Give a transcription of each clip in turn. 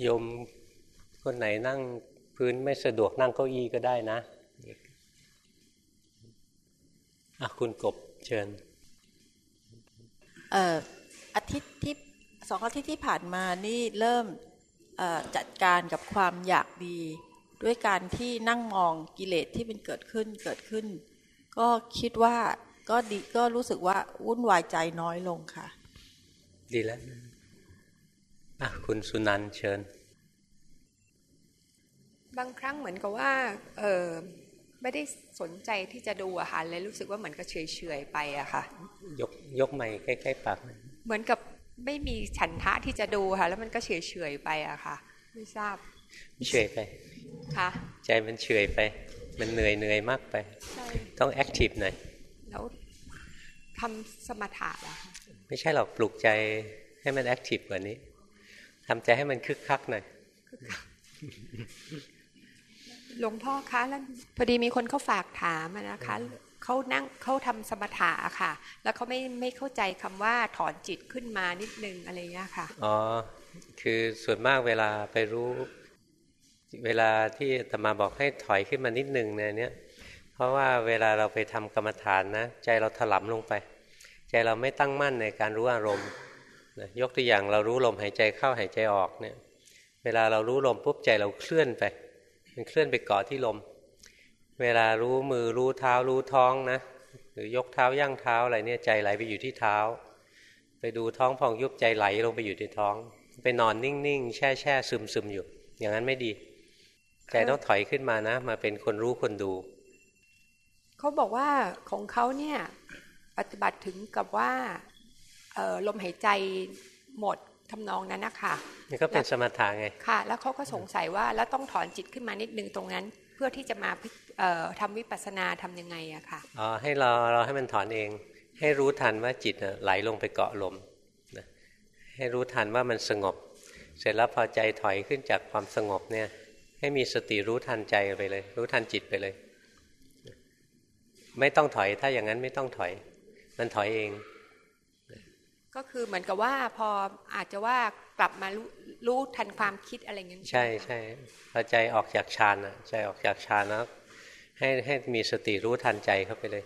โยมคนไหนนั่งพื้นไม่สะดวกนั่งเก้าอี้ก็ได้นะอะคุณกบเชิญเอ่ออาทิตย์ที่สองอาทิตย์ที่ผ่านมานี่เริ่มจัดการกับความอยากดี ด้วยการที่นั่งมองกิเลสที่มันเกิดขึ้นเกิดขึ้น ก็คิดว่าก็ดีก็รู้สึกว่าวุ่นวายใจน้อยลงค่ะ ดีแล้วอะ คุณสุนันเชิญ บางครั้งเหมือนกับว่าเออไม่ได้สนใจที่จะดูอาหารเลยรู้สึกว่าเหมือนกับเฉยๆไปอะค่ะ ยกยกใหม่ใกล้ๆปากเหมือนกับไม่มีฉันทะที่จะดูค่ะ แล้วมันก็เฉยๆไปอะค่ะ ไม่ทราบเฉยไปค่ะใจมันเฉยไป มันเหนื่อยเหนื่อยมากไป ต้องแอคทีฟหน่อยแล้วทำสมถะแล้วไม่ใช่หรอกปลุกใจให้มันแอคทีฟกว่านี้ ทำใจให้มันคึกคักหน่อยหลวงพ่อคะแล้วพอดีมีคนเขาฝากถามนะคะเขานั่งเขาทำสมถะค่ะ แล้วเขาไม่ไม่เข้าใจคำว่าถอนจิตขึ้นมานิดนึงอะไรเงี้ยค่ะอ๋อคือส่วนมากเวลาไปรู้ เวลาที่ธรรมาบอกให้ถอยขึ้นมานิดนึงเนี่ยเพราะว่าเวลาเราไปทำกรรมฐานนะใจเราถลำลงไป ใจเราไม่ตั้งมั่นในการรู้อารมณ์ ยกตัวอย่างเรารู้ลมหายใจเข้าหายใจออกเนี่ย เวลาเรารู้ลมปุ๊บใจเราเคลื่อนไป มันเคลื่อนไปเกาะที่ลม เวลารู้มือรู้เท้ารู้ท้องนะหรือยกเท้าย่างเท้าอะไรเนี่ยใจไหลไปอยู่ที่เท้า ไปดูท้องพองยุบใจไหลลงไปอยู่ที่ท้อง ไปนอนนิ่งๆแช่แช่ซึมซึมอยู่ อย่างนั้นไม่ดีใจต้องถอยขึ้นมานะ มาเป็นคนรู้คนดูเขาบอกว่าของเขาเนี่ยปฏิบัติถึงกับว่า ลมหายใจหมดทำนองนั้นนะคะนี่ก็เป็นสมถะไงค่ะ แล้วเขาก็สงสัยว่าแล้วต้องถอนจิตขึ้นมานิดนึงตรงนั้น เพื่อที่จะมาทำวิปัสสนาทํำยังไงอะค่ะอ๋อให้เราเราให้มันถอนเอง ให้รู้ทันว่าจิตไหลลงไปเกาะลมนะให้รู้ทันว่ามันสงบ เสร็จแล้วพอใจถอยขึ้นจากความสงบเนี่ย ให้มีสติรู้ทันใจไปเลย รู้ทันจิตไปเลย ไม่ต้องถอยถ้าอย่างนั้นไม่ต้องถอย มันถอยเอง ก็คือเหมือนกับว่าพออาจจะว่ากลับมารู้รู้ทันความคิดอะไรเงี้ยใช่ใช่พอใจออกจากฌานอะใจออกจากฌานแล้วให้ให้มีสติรู้ทันใจเข้าไปเลย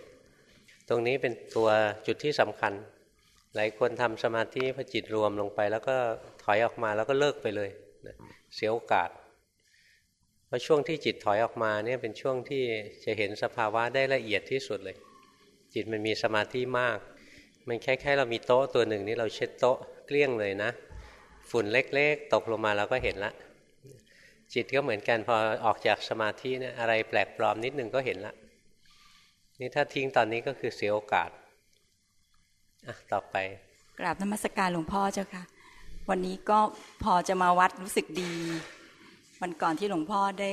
ตรงนี้เป็นตัวจุดที่สำคัญ หลายคนทำสมาธิพอจิตรวมลงไป แล้วก็ถอยออกมาแล้วก็เลิกไปเลยเสียโอกาส เพราะช่วงที่จิตถอยออกมาเนี่ยเป็นช่วงที่จะเห็นสภาวะได้ละเอียดที่สุดเลย จิตมันมีสมาธิมาก มันแค่แค่เรามีโต๊ะตัวหนึ่งนี่เราเช็ดโต๊ะเกลี้ยงเลยนะ ฝุ่นเล็กๆ ตกลงมาเราก็เห็นละ จิตก็เหมือนกันพอออกจากสมาธิเนี่ยอะไรแปลกปลอมนิดนึงก็เห็นละ นี่ถ้าทิ้งตอนนี้ก็คือเสียโอกาสอะต่อไปกราบนมัสการหลวงพ่อเจ้าค่ะ วันนี้ก็พอจะมาวัดรู้สึกดี วันก่อนที่หลวงพ่อได้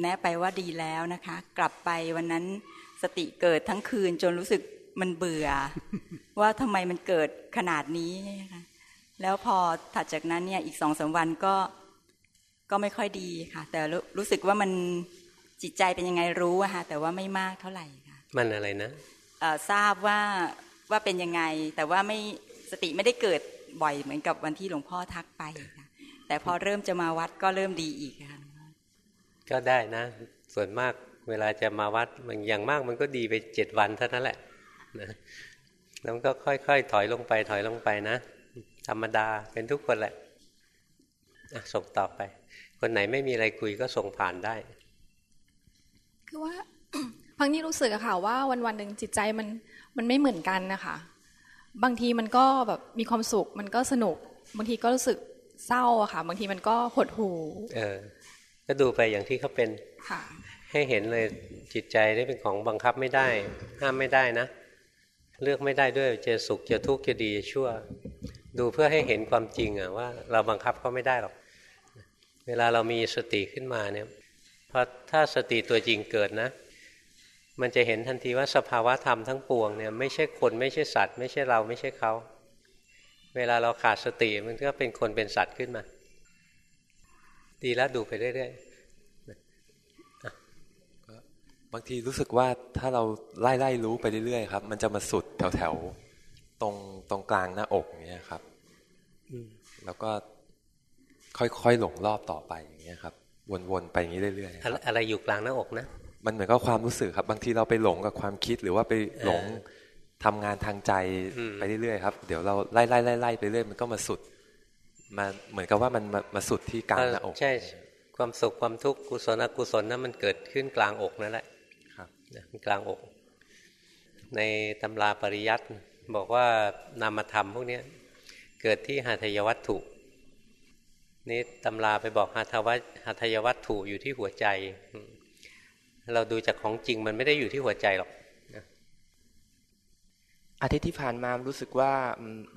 แนะไปว่าดีแล้วนะคะ กลับไปวันนั้นสติเกิดทั้งคืนจนรู้สึก มันเบื่อ ว่าทำไมมันเกิดขนาดนี้นะคะแล้วพอถัดจากนั้นเนี่ยอีกสองสาวันก็ก็ไม่ค่อยดีค่ะ แต่รู้สึกว่ามันจิตใจเป็นยังไงรู้อะค่ะแต่ว่าไม่มากเท่าไหร่ค่ะมันอะไรนะทราบว่าว่าเป็นยังไง แต่ว่าไม่สติไม่ได้เกิดบ่อยเหมือนกับวันที่หลวงพ่อทักไปค่ะแต่พอเริ่มจะมาวัดก็เริ่มดีอีกค่ะก็ได้นะ ส่วนมากเวลาจะมาวัดมันอย่างมากมันก็ดีไปเจ็ดวันเท่านั้นแหละ นะแล้วก็ค่อยๆ ถอยลงไป ถอยลงไปนะ ธรรมดาเป็นทุกคนแหละส่งต่อไป คนไหนไม่มีอะไรคุยก็ส่งผ่านได้ คือว่าพังนี้รู้สึกอะค่ะว่าวันวันหนึ่งจิตใจมันมันไม่เหมือนกันนะคะ บางทีมันก็แบบมีความสุข มันก็สนุก บางทีก็รู้สึกเศร้าอะค่ะ บางทีมันก็หดหู่เออ ก็ดูไปอย่างที่เขาเป็นค่ะให้เห็นเลยจิตใจได้เป็นของบังคับไม่ได้ ห้ามไม่ได้นะ เลือกไม่ได้ด้วยจะสุขจะทุกข์จะดีจะชั่ว ดูเพื่อให้เห็นความจริงอะว่าเราบังคับเขาไม่ได้หรอก เวลาเรามีสติขึ้นมาเนี่ยพอถ้าสติตัวจริงเกิดนะ มันจะเห็นทันทีว่าสภาวะธรรมทั้งปวงเนี่ยไม่ใช่คนไม่ใช่สัตว์ ไม่ใช่เราไม่ใช่เขา เวลาเราขาดสติมันก็เป็นคนเป็นสัตว์ขึ้นมา ดีแล้วดูไปเรื่อยๆบางทีรู้สึกว่าถ้าเราไล่ไล่รู้ไปเรื่อยๆครับ มันจะมาสุดแถวแถวตรงตรงกลางหน้าอกเนี้ยครับแล้วก็ค่อยๆหลงรอบต่อไปอย่างเงี้ยครับ วนๆไปอย่างนี้เรื่อยๆอะไรอยู่กลางหน้าอกนะมันเหมือนกับความรู้สึกครับ บางทีเราไปหลงกับความคิดหรือว่าไปหลงทำงานทางใจไปเรื่อยๆครับ เดี๋ยวเราไล่ไล่ไล่ไล่ไปเรื่อยมันก็มาสุดมาเหมือนกับว่ามันมามาสุดที่กลางหน้าอกใช่ ความสุขความทุกข์กุศลอกุศลนั้นมันเกิดขึ้นกลางอกนั่นแหละ ครับกลางอก ในตำราปริยัติบอกว่านามธรรมพวกนี้เกิดที่หาทยวัตถุ นี่ตำราไปบอกหาทวัตหาทยวัตถุอยู่ที่หัวใจ เราดูจากของจริงมันไม่ได้อยู่ที่หัวใจหรอกอาทิตย์ที่ผ่านมารู้สึกว่า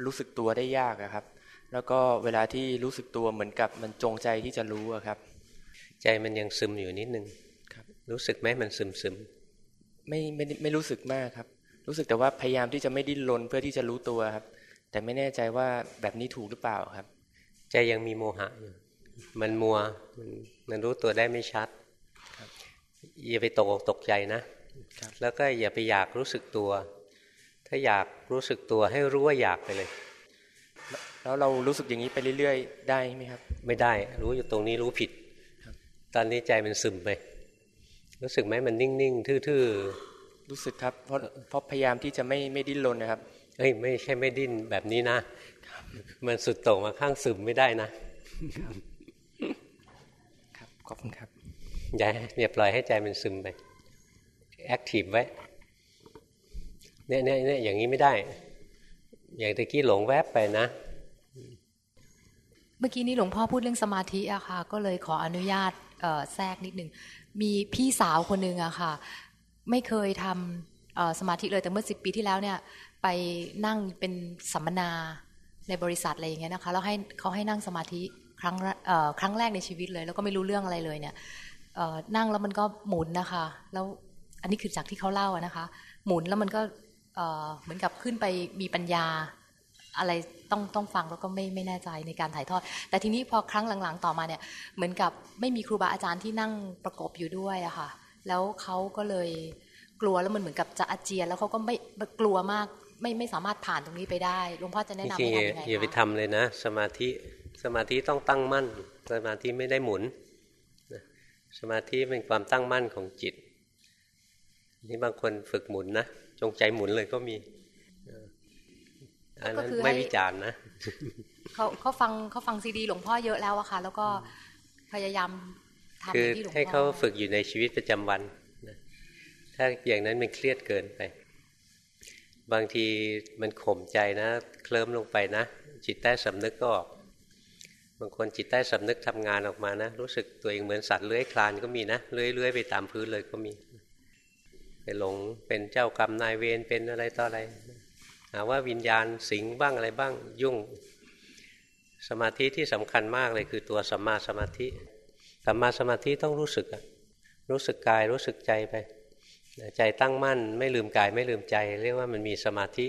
รู้สึกตัวได้ยากครับ แล้วก็เวลาที่รู้สึกตัวเหมือนกับมันจงใจที่จะรู้ครับ ใจมันยังซึมอยู่นิดนึงครับ รู้สึกไหมมันซึมซึม ไม่ไม่ไม่รู้สึกมากครับ รู้สึกแต่ว่าพยายามที่จะไม่ดิ้นรนเพื่อที่จะรู้ตัวครับ แต่ไม่แน่ใจว่าแบบนี้ถูกหรือเปล่าครับ ใจยังมีโมหะอยู่มันมัวมันรู้ตัวได้ไม่ชัดอย่าไปตกอกตกใจนะแล้วก็อย่าไปอยากรู้สึกตัว ถ้าอยากรู้สึกตัวให้รู้ว่าอยากไปเลย แล้วเรารู้สึกอย่างนี้ไปเรื่อย ๆ ได้ไหมครับ ไม่ได้ รู้อยู่ตรงนี้รู้ผิด ตอนนี้ใจมันซึมไป รู้สึกไหมมันนิ่งๆทื่อๆรู้สึกครับเพราะเพราะพยายามที่จะไม่ไม่ดิ้นรนนะครับเอ้ยไม่ใช่ไม่ดิ้นแบบนี้นะมันสุดโต่งมาข้างซึมไม่ได้นะครับขอบคุณครับอย่าอย่าปล่อยให้ใจมันซึมไปแอคทีฟไว้เนี่ยเนี่ยเนี่ยอย่างนี้ไม่ได้ อย่างตะกี้หลงแวบไปนะ เมื่อกี้นี้หลวงพ่อพูดเรื่องสมาธิอะค่ะ ก็เลยขออนุญาตแทรกนิดหนึ่ง มีพี่สาวคนหนึ่งอะค่ะ ไม่เคยทำสมาธิเลยแต่เมื่อสิบปีที่แล้วเนี่ย ไปนั่งเป็นสัมมนาในบริษัทอะไรอย่างเงี้ยนะคะแล้วให้เขาให้นั่งสมาธิครั้งครั้งแรกในชีวิตเลย แล้วก็ไม่รู้เรื่องอะไรเลยเนี่ยนั่งแล้วมันก็หมุนนะคะ แล้วอันนี้คือจากที่เขาเล่านะคะ หมุนแล้วมันก็เหมือนกับขึ้นไปมีปัญญา อะไรต้องต้องฟังแล้วก็ไม่ไม่แน่ใจในการถ่ายทอด แต่ทีนี้พอครั้งหลังๆ ต่อมาเนี่ยเหมือนกับไม่มีครูบาอาจารย์ที่นั่งประกบอยู่ด้วยอะค่ะ แล้วเขาก็เลยกลัวแล้วมันเหมือนกับจะอาเจียนแล้วเขาก็ไม่กลัวมากไม่ไม่สามารถผ่านตรงนี้ไปได้หลวงพ่อจะแนะนำให้ทำยังไงอย่าไปทำเลยนะ สมาธิสมาธิต้องตั้งมั่น สมาธิไม่ได้หมุนสมาธิเป็นความตั้งมั่นของจิต นี่บางคนฝึกหมุนนะจงใจหมุนเลยก็มี อันนั้นไม่วิจารณ์นะเขาเขาฟังเขาฟังซีดีหลวงพ่อเยอะแล้วอะค่ะ แล้วก็พยายามทำที่หลวงพ่อให้เขาฝึกอยู่ในชีวิตประจำวันถ้าอย่างนั้นมันเครียดเกินไป บางทีมันข่มใจนะ เคลิ้มลงไปนะ จิตใต้สำนึกก็ออกบางคนจิตใต้สำนึกทำงานออกมานะ รู้สึกตัวเองเหมือนสัตว์เลื้อยคลานก็มีนะเลื้อยเลื้อยไปตามพื้นเลยก็มีหลงเป็นเจ้ากรรมนายเวรเป็นอะไรต่ออะไรหา ว่าวิญญาณสิงบ้างอะไรบ้างยุ่ง สมาธิที่สำคัญมากเลยคือตัวสัมมาสมาธิสัมมาสมาธิต้องรู้สึกรู้สึกกายรู้สึกใจไป ใจตั้งมั่น ไม่ลืมกายไม่ลืมใจ เรียกว่ามันมีสมาธิ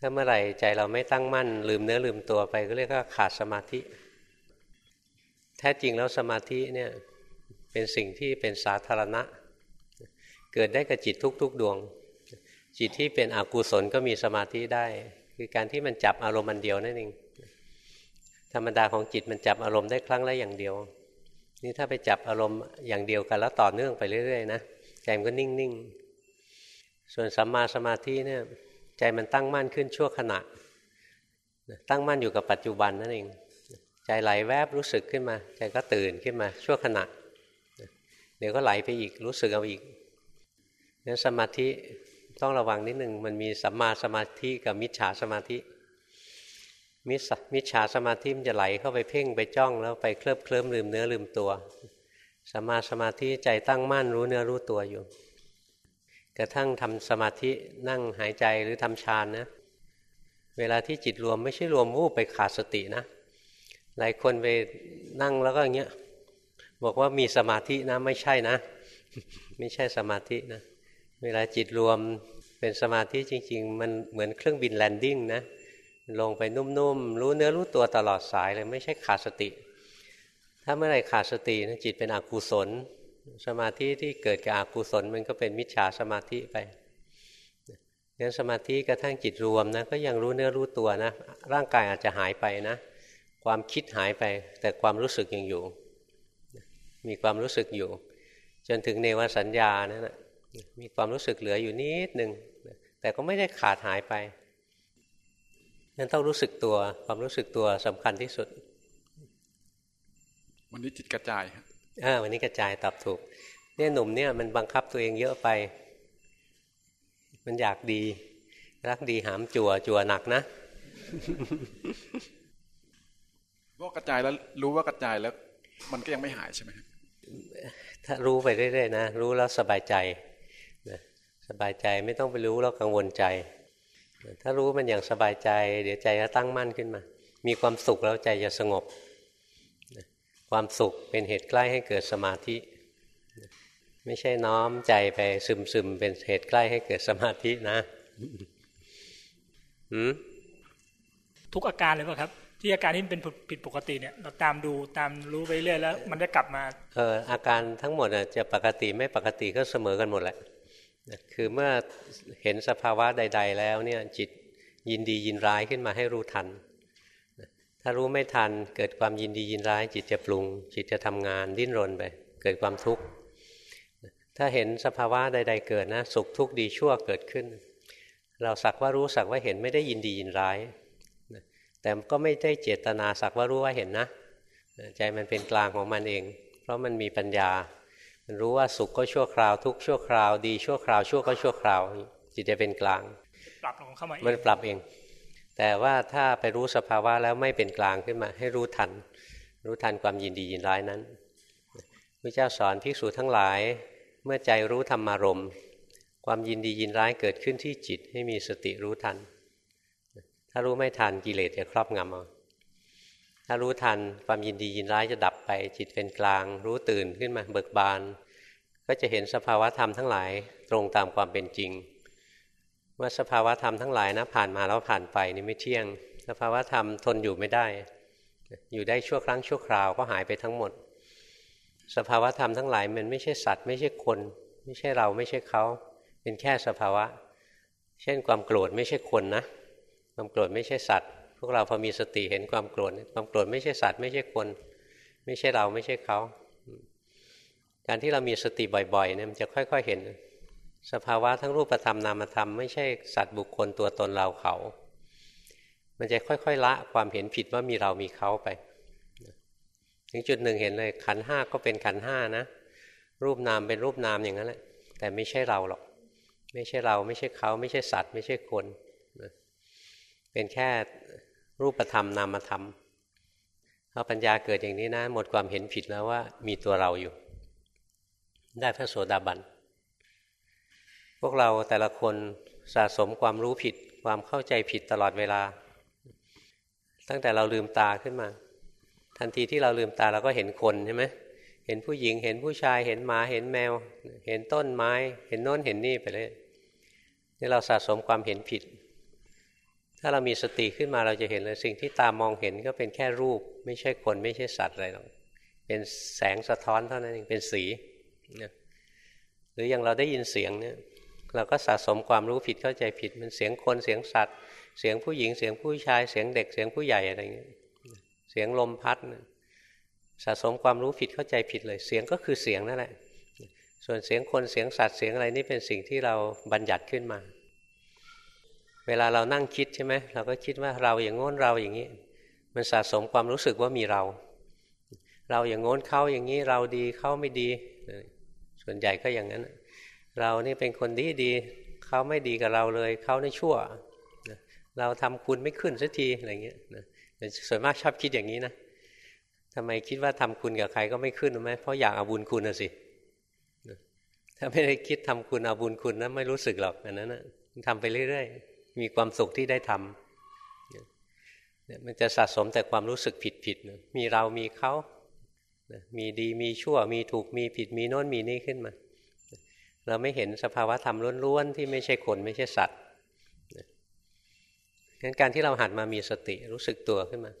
ถ้าเมื่อไหร่ใจเราไม่ตั้งมั่น ลืมเนื้อลืมตัวไปก็เรียกว่าขาดสมาธิ แท้จริงแล้วสมาธิเนี่ยเป็นสิ่งที่เป็นสาธารณะ เกิดได้กับจิตทุกๆดวง จิตที่เป็นอกุศลก็มีสมาธิได้ คือการที่มันจับอารมณ์มันเดียวนั่นเองธรรมดาของจิตมันจับอารมณ์ได้ครั้งละอย่างเดียว นี่ถ้าไปจับอารมณ์อย่างเดียวกันแล้วต่อเนื่องไปเรื่อยๆนะใจมันก็นิ่งๆ ส่วนสัมมาสมาธิเนี่ยใจมันตั้งมั่นขึ้นชั่วขณะ ตั้งมั่นอยู่กับปัจจุบันนั่นเองใจไหลแวบรู้สึกขึ้นมาใจก็ตื่นขึ้นมาชั่วขณะเดี๋ยวก็ไหลไปอีกรู้สึกเอาอีกนั้นสมาธิ ต้องระวังนิดหนึ่งมันมีสัมมาสมาธิกับมิจฉาสมาธิ มิมิจฉาสมาธิมันจะไหลเข้าไปเพ่งไปจ้องแล้วไปเคลิบเคลิ้มลืมเนื้อลืมตัวสัมมาสมาธิใจตั้งมั่นรู้เนื้อรู้ตัวอยู่ กระทั่งทำสมาธินั่งหายใจหรือทำฌานนะเวลาที่จิตรวมไม่ใช่รวมวูบไปขาดสตินะ หลายคนไปนั่งแล้วก็อย่างเงี้ยบอกว่ามีสมาธินะไม่ใช่นะ ไม่ใช่สมาธินะ เวลาจิตรวมเป็นสมาธิจริง ๆ มันเหมือนเครื่องบินแลนดิ้งนะลงไปนุ่มๆ รู้เนื้อรู้ตัวตลอดสายเลยไม่ใช่ขาดสติ ถ้าเมื่อไรขาดสตินะจิตเป็นอกุศล สมาธิที่เกิดกับอกุศลมันก็เป็นมิจฉาสมาธิไปงั้นสมาธิกระทั่งจิตรวมนะก็ยังรู้เนื้อรู้ตัวนะ ร่างกายอาจจะหายไปนะ ความคิดหายไป แต่ความรู้สึกยังอยู่ มีความรู้สึกอยู่ จนถึงเนวสัญญานั่นแหะ มีความรู้สึกเหลืออยู่นิดหนึ่งแต่ก็ไม่ได้ขาดหายไปนั่นต้องรู้สึกตัวความรู้สึกตัวสำคัญที่สุด วันนี้จิตกระจายอ่าวันนี้กระจายตอบถูก เนี่ยหนุ่มเนี่ยมันบังคับตัวเองเยอะไป มันอยากดี รักดีหามจัวจัวหนักนะว่ากระจายแล้วรู้ว่ากระจายแล้ว มันก็ยังไม่หายใช่ไหมถ้ารู้ไปเรื่อยๆนะรู้แล้วสบายใจนะ สบายใจไม่ต้องไปรู้แล้วกังวลใจ ถ้ารู้มันอย่างสบายใจ เดี๋ยวใจจะตั้งมั่นขึ้นมา มีความสุขแล้วใจจะสงบ ความสุขเป็นเหตุใกล้ให้เกิดสมาธิ ไม่ใช่น้อมใจไปซึมๆเป็นเหตุใกล้ให้เกิดสมาธินะทุกอาการเลยป่ะครับ ที่อาการที่เป็นผิดปกติเนี่ย เราตามดูตามรู้ไปเรื่อยแล้ว มันจะกลับมา เอออาการทั้งหมดจะปกติไม่ปกติก็เสมอกันหมดแหละ คือเมื่อเห็นสภาวะใด ๆ แล้วเนี่ยจิตยินดียินร้ายขึ้นมาให้รู้ทัน ถ้ารู้ไม่ทันเกิดความยินดียินร้าย จิตจะปรุง จิตจะทำงานดิ้นรนไป เกิดความทุกข์ถ้าเห็นสภาวะใด ๆ เกิดนะสุขทุกข์ดีชั่วเกิดขึ้น เราสักว่ารู้สักว่าเห็นไม่ได้ยินดียินร้าย แต่ก็ไม่ได้เจตนาสักว่ารู้ว่าเห็นนะ ใจมันเป็นกลางของมันเอง เพราะมันมีปัญญา รู้ว่าสุขก็ชั่วคราวทุกชั่วคราวดีชั่วคราวชั่วก็ชั่วคราว จิตจะเป็นกลาง ปรับของเข้ามามันปรับเอง แต่ว่าถ้าไปรู้สภาวะแล้วไม่เป็นกลางขึ้นมา ให้รู้ทัน รู้ทันความยินดียินร้ายนั้นพระเจ้าสอนภิกษุทั้งหลาย เมื่อใจรู้ธรรมารมความยินดียินร้ายเกิดขึ้นที่จิตให้มีสติรู้ทัน ถ้ารู้ไม่ทันกิเลสจะครอบงำเอา ถ้ารู้ทันความยินดียินร้ายจะดับไป จิตเป็นกลาง รู้ตื่นขึ้นมาเบิกบาน ก็จะเห็นสภาวะธรรมทั้งหลายตรงตามความเป็นจริง ว่าสภาวะธรรมทั้งหลายนะผ่านมาแล้วผ่านไปนี่ไม่เที่ยง สภาวะธรรมทนอยู่ไม่ได้ อยู่ได้ชั่วครั้งชั่วคราวก็หายไปทั้งหมด สภาวะธรรมทั้งหลายมันไม่ใช่สัตว์ ไม่ใช่คน ไม่ใช่เราไม่ใช่เขา เป็นแค่สภาวะ เช่นความโกรธไม่ใช่คนนะ ความโกรธไม่ใช่สัตว์ วกเราพอมีสติเห็นความโกรธความโกรธไม่ใช่สัตว์ไม่ใช่คน ไม่ใช่เราไม่ใช่เขา การที่เรามีสติบ่อยๆเนี่ยมันจะค่อย ๆเห็น สภาวะทั้งรูปธรรมนามธรรมไม่ใช่สัตว์บุคคลตัวตนเราเขา มันจะค่อยๆละความเห็นผิดว่ามีเรามีเขาไป ถึงจุดหนึ่งเห็นเลยขันห้าก็เป็นขันห้านะ รูปนามเป็นรูปนามอย่างนั้นแหละ แต่ไม่ใช่เราหรอก ไม่ใช่เราไม่ใช่เขา ไม่ใช่สัตว์ ไม่ใช่คนเป็นแค่ รูปธรรมนามธรรมพอปัญญาเกิดอย่างนี้นะ หมดความเห็นผิดแล้วว่ามีตัวเราอยู่ ได้พระโสดาบัน พวกเราแต่ละคนสะสมความรู้ผิด ความเข้าใจผิดตลอดเวลา ตั้งแต่เราลืมตาขึ้นมา ทันทีที่เราลืมตาเราก็เห็นคนใช่ไหมเห็นผู้หญิงเห็นผู้ชายเห็นหมาเห็นแมว เห็นต้นไม้ เห็นโน้นเห็นนี่ไปเลยนี่เราสะสมความเห็นผิด ถ้าเรามีสติขึ้นมาเราจะเห็นเลยสิ่งที่ตามองเห็นก็เป็นแค่รูป ไม่ใช่คนไม่ใช่สัตว์อะไรหรอกเป็นแสงสะท้อนเท่านั้นเองเป็นสีนะหรืออย่างเราได้ยินเสียงเนี่ยเราก็สะสมความรู้ผิดเข้าใจผิดมันเสียงคนเสียงสัตว์ เสียงผู้หญิงเสียงผู้ชายเสียงเด็กเสียงผู้ใหญ่อะไรเงี้ยเสียงลมพัดสะสมความรู้ผิดเข้าใจผิดเลย เสียงก็คือเสียงนั่นแหละส่วนเสียงคนเสียงสัตว์เสียงอะไรนี่เป็นสิ่งที่เราบัญญัติขึ้นมา เวลาเรานั่งคิดใช่ไหมเราก็คิดว่าเราอย่างง้นเราอย่างนี้ มันสะสมความรู้สึกว่ามีเรา เราอย่างง้นเขาอย่างนี้เราดีเขาไม่ดี ส่วนใหญ่ก็อย่างนั้น เรานี่เป็นคนดีดีเขาไม่ดีกับเราเลยเขาในชั่ว เราทำคุณไม่ขึ้นสักทีอะไรเงี้ยส่วนมากชอบคิดอย่างนี้นะทำไมคิดว่าทำคุณกับใครก็ไม่ขึ้นไหมเพราะอยากเอาบุญคุณนะสิถ้าไม่ได้คิดทำคุณเอาบุญคุณนะไม่รู้สึกหรอกอันนั้นนะทำไปเรื่อยๆ มีความสุขที่ได้ทำมันจะสะสมแต่ความรู้สึกผิดผิดมีเรามีเขา มีดีมีชั่ว มีถูกมีผิดมีโน้นมีนี่ขึ้นมา เราไม่เห็นสภาวะธรรมล้วนๆที่ไม่ใช่คนไม่ใช่สัตว์งั้นการที่เราหัดมามีสติรู้สึกตัวขึ้นมา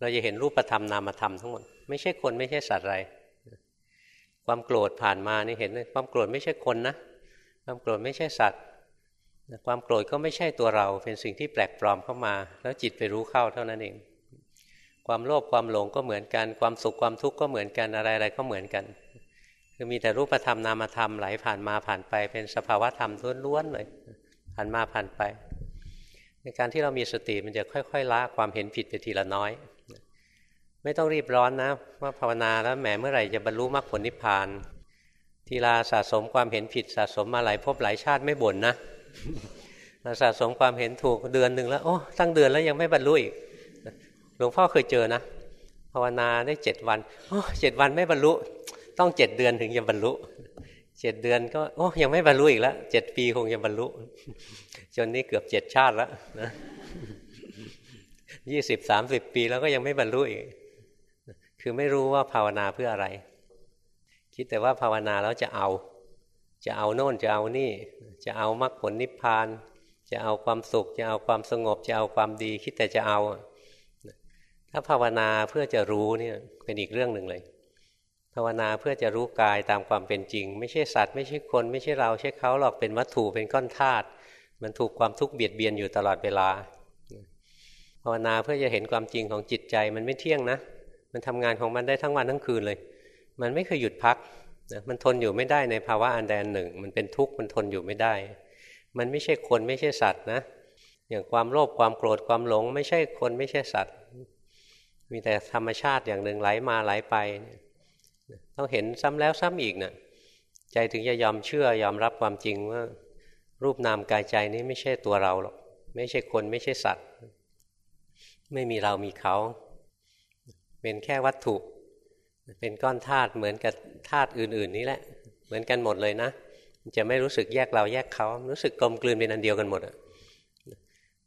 เราจะเห็นรูปธรรมนามธรรมทั้งหมด ไม่ใช่คนไม่ใช่สัตว์อะไร ความโกรธผ่านมานี่เห็นเลยความโกรธไม่ใช่คนนะ ความโกรธไม่ใช่สัตว์ ความโกรธก็ไม่ใช่ตัวเรา เป็นสิ่งที่แปลกปลอมเข้ามา แล้วจิตไปรู้เข้าเท่านั้นเอง ความโลภความหลงก็เหมือนกัน ความสุขความทุกข์ก็เหมือนกันอะไรอะไรก็เหมือนกัน คือมีแต่รูปธรรมนามธรรมไหลผ่านมาผ่านไป เป็นสภาวะธรรมล้วนๆเลยผ่านมาผ่านไป ในการที่เรามีสติมันจะค่อยๆละความเห็นผิดไปทีละน้อย ไม่ต้องรีบร้อนนะว่าภาวนาแล้วแหมเมื่อไหร่จะบรรลุมรรคผลนิพพาน ทีลาสะสมความเห็นผิดสะสมมาหลายภพหลายชาติไม่บ่นนะ สะสมความเห็นถูกเดือนหนึ่งแล้วโอ้ตั้งเดือนแล้วยังไม่บรรลุอีกหลวงพ่อเคยเจอนะภาวนาได้เจ็ดวันโอ้เจ็ดวันไม่บรรลุ ต้องเจ็ดเดือนถึงจะบรรลุเจ็ดเดือนก็โอ้ยังไม่บรรลุอีกแล้วเจ็ดปีคงจะบรรลุ จนนี้เกือบเจ็ดชาติแล้วนะยี่สิบสามสิบปีแล้วก็ยังไม่บรรลุอีก คือไม่รู้ว่าภาวนาเพื่ออะไร คิดแต่ว่าภาวนาแล้วจะเอา จะเอาโน่นจะเอานี่ จะเอามรรคผลนิพพาน จะเอาความสุข จะเอาความสงบ จะเอาความดีคิดแต่จะเอา ถ้าภาวนาเพื่อจะรู้เนี่ยเป็นอีกเรื่องหนึ่งเลย ภาวนาเพื่อจะรู้กายตามความเป็นจริง ไม่ใช่สัตว์ไม่ใช่คน ไม่ใช่เราใช่เขาหรอกเป็นวัตถุเป็นก้อนธาตุมันถูกความทุกข์เบียดเบียนอยู่ตลอดเวลาภาวนาเพื่อจะเห็นความจริงของจิตใจมันไม่เที่ยงนะ มันทำงานของมันได้ทั้งวันทั้งคืนเลย มันไม่เคยหยุดพัก นะมันทนอยู่ไม่ได้ในภาวะอันใดอันหนึ่ง มันเป็นทุกข์มันทนอยู่ไม่ได้ มันไม่ใช่คนไม่ใช่สัตว์นะ อย่างความโลภความโกรธความหลง ไม่ใช่คนไม่ใช่สัตว์ มีแต่ธรรมชาติอย่างหนึ่งไหลมาไหลไปต้องเห็นซ้ำแล้วซ้ำอีกนะ่ะใจถึงจะยอมเชื่อยอมรับความจริงว่า รูปนามกายใจนี้ไม่ใช่ตัวเราหรอกไม่ใช่คนไม่ใช่สัตว์ ไม่มีเรามีเขา เป็นแค่วัตถุ เป็นก้อนธาตุเหมือนกับธาตุอื่น ๆ นี้แหละ เหมือนกันหมดเลยนะจะไม่รู้สึกแยกเราแยกเขา รู้สึกกลมกลืนเป็นอันเดียวกันหมด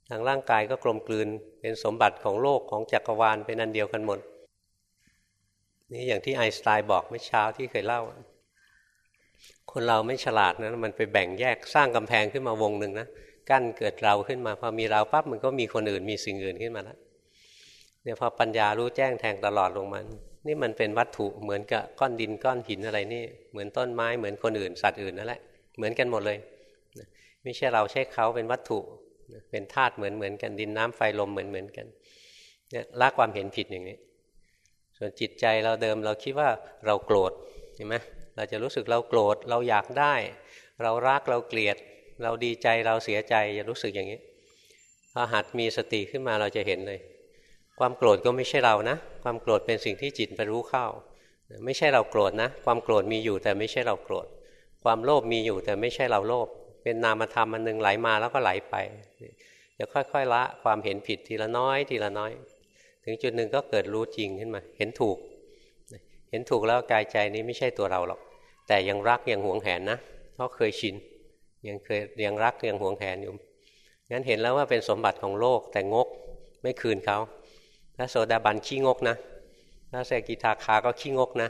ทางร่างกายก็กลมกลืนเป็นสมบัติของโลกของจักรวาลเป็นอันเดียวกันหมดนี่อย่างที่ไอน์สไตน์บอกเมื่อเช้าที่เคยเล่า คนเราไม่ฉลาดนะมันไปแบ่งแยกสร้างกำแพงขึ้นมาวงหนึ่งนะกั้นเกิดเราขึ้นมาพอมีเราปั๊บมันก็มีคนอื่นมีสิ่งอื่นขึ้นมาแล้วเนี่ยพอปัญญารู้แจ้งแทงตลอดลงมา นี่มันเป็นวัตถุเหมือนกับก้อนดินก้อนหินอะไรนี่ เหมือนต้นไม้เหมือนคนอื่นสัตว์อื่นนั่นแหละเหมือนกันหมดเลย ไม่ใช่เราใช่เขาเป็นวัตถุเป็นธาตุเหมือนเหมือนกันดินน้ำไฟลมเหมือนเหมือนกันเนี่ยละความเห็นผิดอย่างนี้ ส่วนจิตใจเราเดิมเราคิดว่าเราโกรธเห็นไหมเราจะรู้สึกเราโกรธเราอยากได้ เรารักเราเกลียด เราดีใจเราเสียใจจะรู้สึกอย่างนี้พอหัดมีสติขึ้นมาเราจะเห็นเลย ความโกรธก็ไม่ใช่เรานะ ความโกรธเป็นสิ่งที่จิตไปรู้เข้า ไม่ใช่เราโกรธนะ ความโกรธมีอยู่แต่ไม่ใช่เราโกรธ ความโลภมีอยู่แต่ไม่ใช่เราโลภ เป็นนามธรรมอันหนึ่งไหลมาแล้วก็ไหลไป จะค่อยๆละความเห็นผิดทีละน้อยทีละน้อย ถึงจุดหนึ่งก็เกิดรู้จริงขึ้นมา เห็นถูก เห็นถูกแล้วกายใจนี้ไม่ใช่ตัวเราหรอก แต่ยังรักยังหวงแหนนะ เพราะเคยชิน ยังเคยยังรักยังหวงแหนอยู่ งั้นเห็นแล้วว่าเป็นสมบัติของโลกแต่งกไม่คืนเขา พระโสดาบันขี้งกนะพระเสกิทาคาก็ขี้งกนะ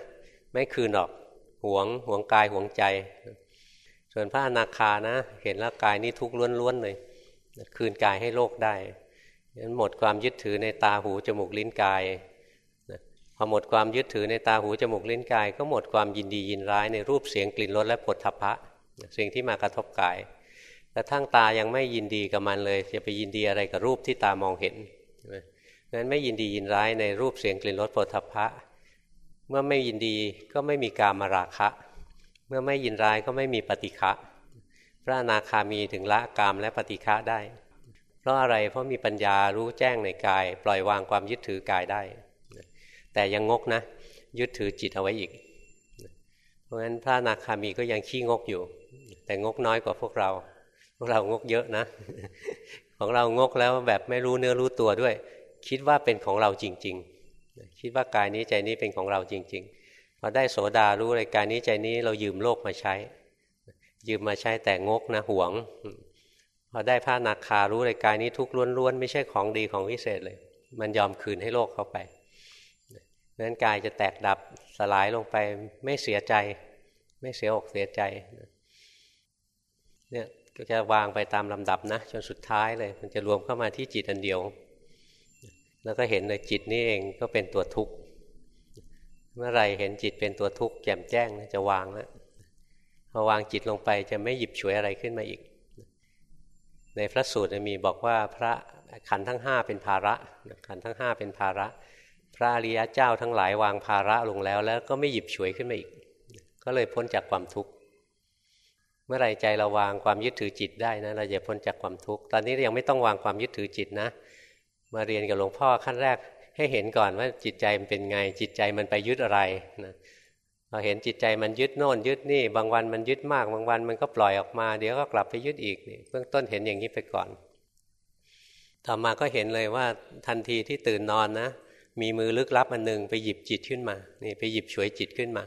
ไม่คืนหรอกหวงหวงกายหวงใจ ส่วนพระอนาคานะ เห็นแล้วกายนี้ทุกข์ล้วนๆเลยคืนกายให้โลกได้นั้นหมดความยึดถือในตาหูจมูกลิ้นกายพอหมดความยึดถือในตาหูจมูกลิ้นกาย ก็หมดความยินดียินร้ายในรูปเสียงกลิ่นรสและผลทพะ สิ่งที่มากระทบกายกระทั่งตายังไม่ยินดีกับมันเลย จะไปยินดีอะไรกับรูปที่ตามองเห็น นั้นไม่ยินดียินร้ายในรูปเสียงกลิ่นรสโผฏฐัพพะ เมื่อไม่ยินดีก็ไม่มีกามาราคะ เมื่อไม่ยินร้ายก็ไม่มีปฏิฆะพระอนาคามีถึงละกามและปฏิฆะได้ เพราะอะไรเพราะมีปัญญารู้แจ้งในกาย ปล่อยวางความยึดถือกายได้ แต่ยังงกนะ ยึดถือจิตเอาไว้อีก เพราะฉะนั้นพระอนาคามีก็ยังขี้งกอยู่ แต่งกน้อยกว่าพวกเรา พวกเรางกเยอะนะ ของเรางกแล้วแบบไม่รู้เนื้อรู้ตัวด้วย คิดว่าเป็นของเราจริง ๆ คิดว่ากายนี้ใจนี้เป็นของเราจริง ๆ พอได้โสดารู้เลยกายนี้ใจนี้เรายืมโลกมาใช้ ยืมมาใช้แต่งกนะหวง พอได้พระนาคารู้เลยกายนี้ทุกล้วนๆไม่ใช่ของดีของวิเศษเลย มันยอมคืนให้โลกเข้าไปนั้นกายจะแตกดับสลายลงไปไม่เสียใจ ไม่เสียอกเสียใจเนี่ยก็จะวางไปตามลำดับนะจนสุดท้ายเลย มันจะรวมเข้ามาที่จิตอันเดียว แล้วก็เห็นเลยจิตนี่เองก็เป็นตัวทุกข์ เมื่อไรเห็นจิตเป็นตัวทุกข์แจ่มแจ้งจะวางแล้วพอวางจิตลงไปจะไม่หยิบฉวยอะไรขึ้นมาอีก ในพระสูตรมีบอกว่าพระขันทั้งห้าเป็นภาระ ขันทั้งห้าเป็นภาระ พระอริยเจ้าทั้งหลายวางภาระลงแล้ว แล้วก็ไม่หยิบฉวยขึ้นมาอีก ก็เลยพ้นจากความทุกข์เมื่อไรใจเราวางความยึดถือจิตได้นะเราจะพ้นจากความทุกข์ ตอนนี้ยังไม่ต้องวางความยึดถือจิตนะ มาเรียนกับหลวงพ่อขั้นแรกให้เห็นก่อนว่าจิตใจมันเป็นไง จิตใจมันไปยึดอะไรนะพอเห็นจิตใจมันยึดโน่นยึดนี่ บางวันมันยึดมาก บางวันมันก็ปล่อยออกมา เดี๋ยวก็กลับไปยึดอีกนี่เบื้องต้นเห็นอย่างนี้ไปก่อน ต่อมาก็เห็นเลยว่าทันทีที่ตื่นนอนนะ มีมือลึกลับอันหนึ่งไปหยิบจิตขึ้นมานี่ไปหยิบฉวยจิตขึ้นมา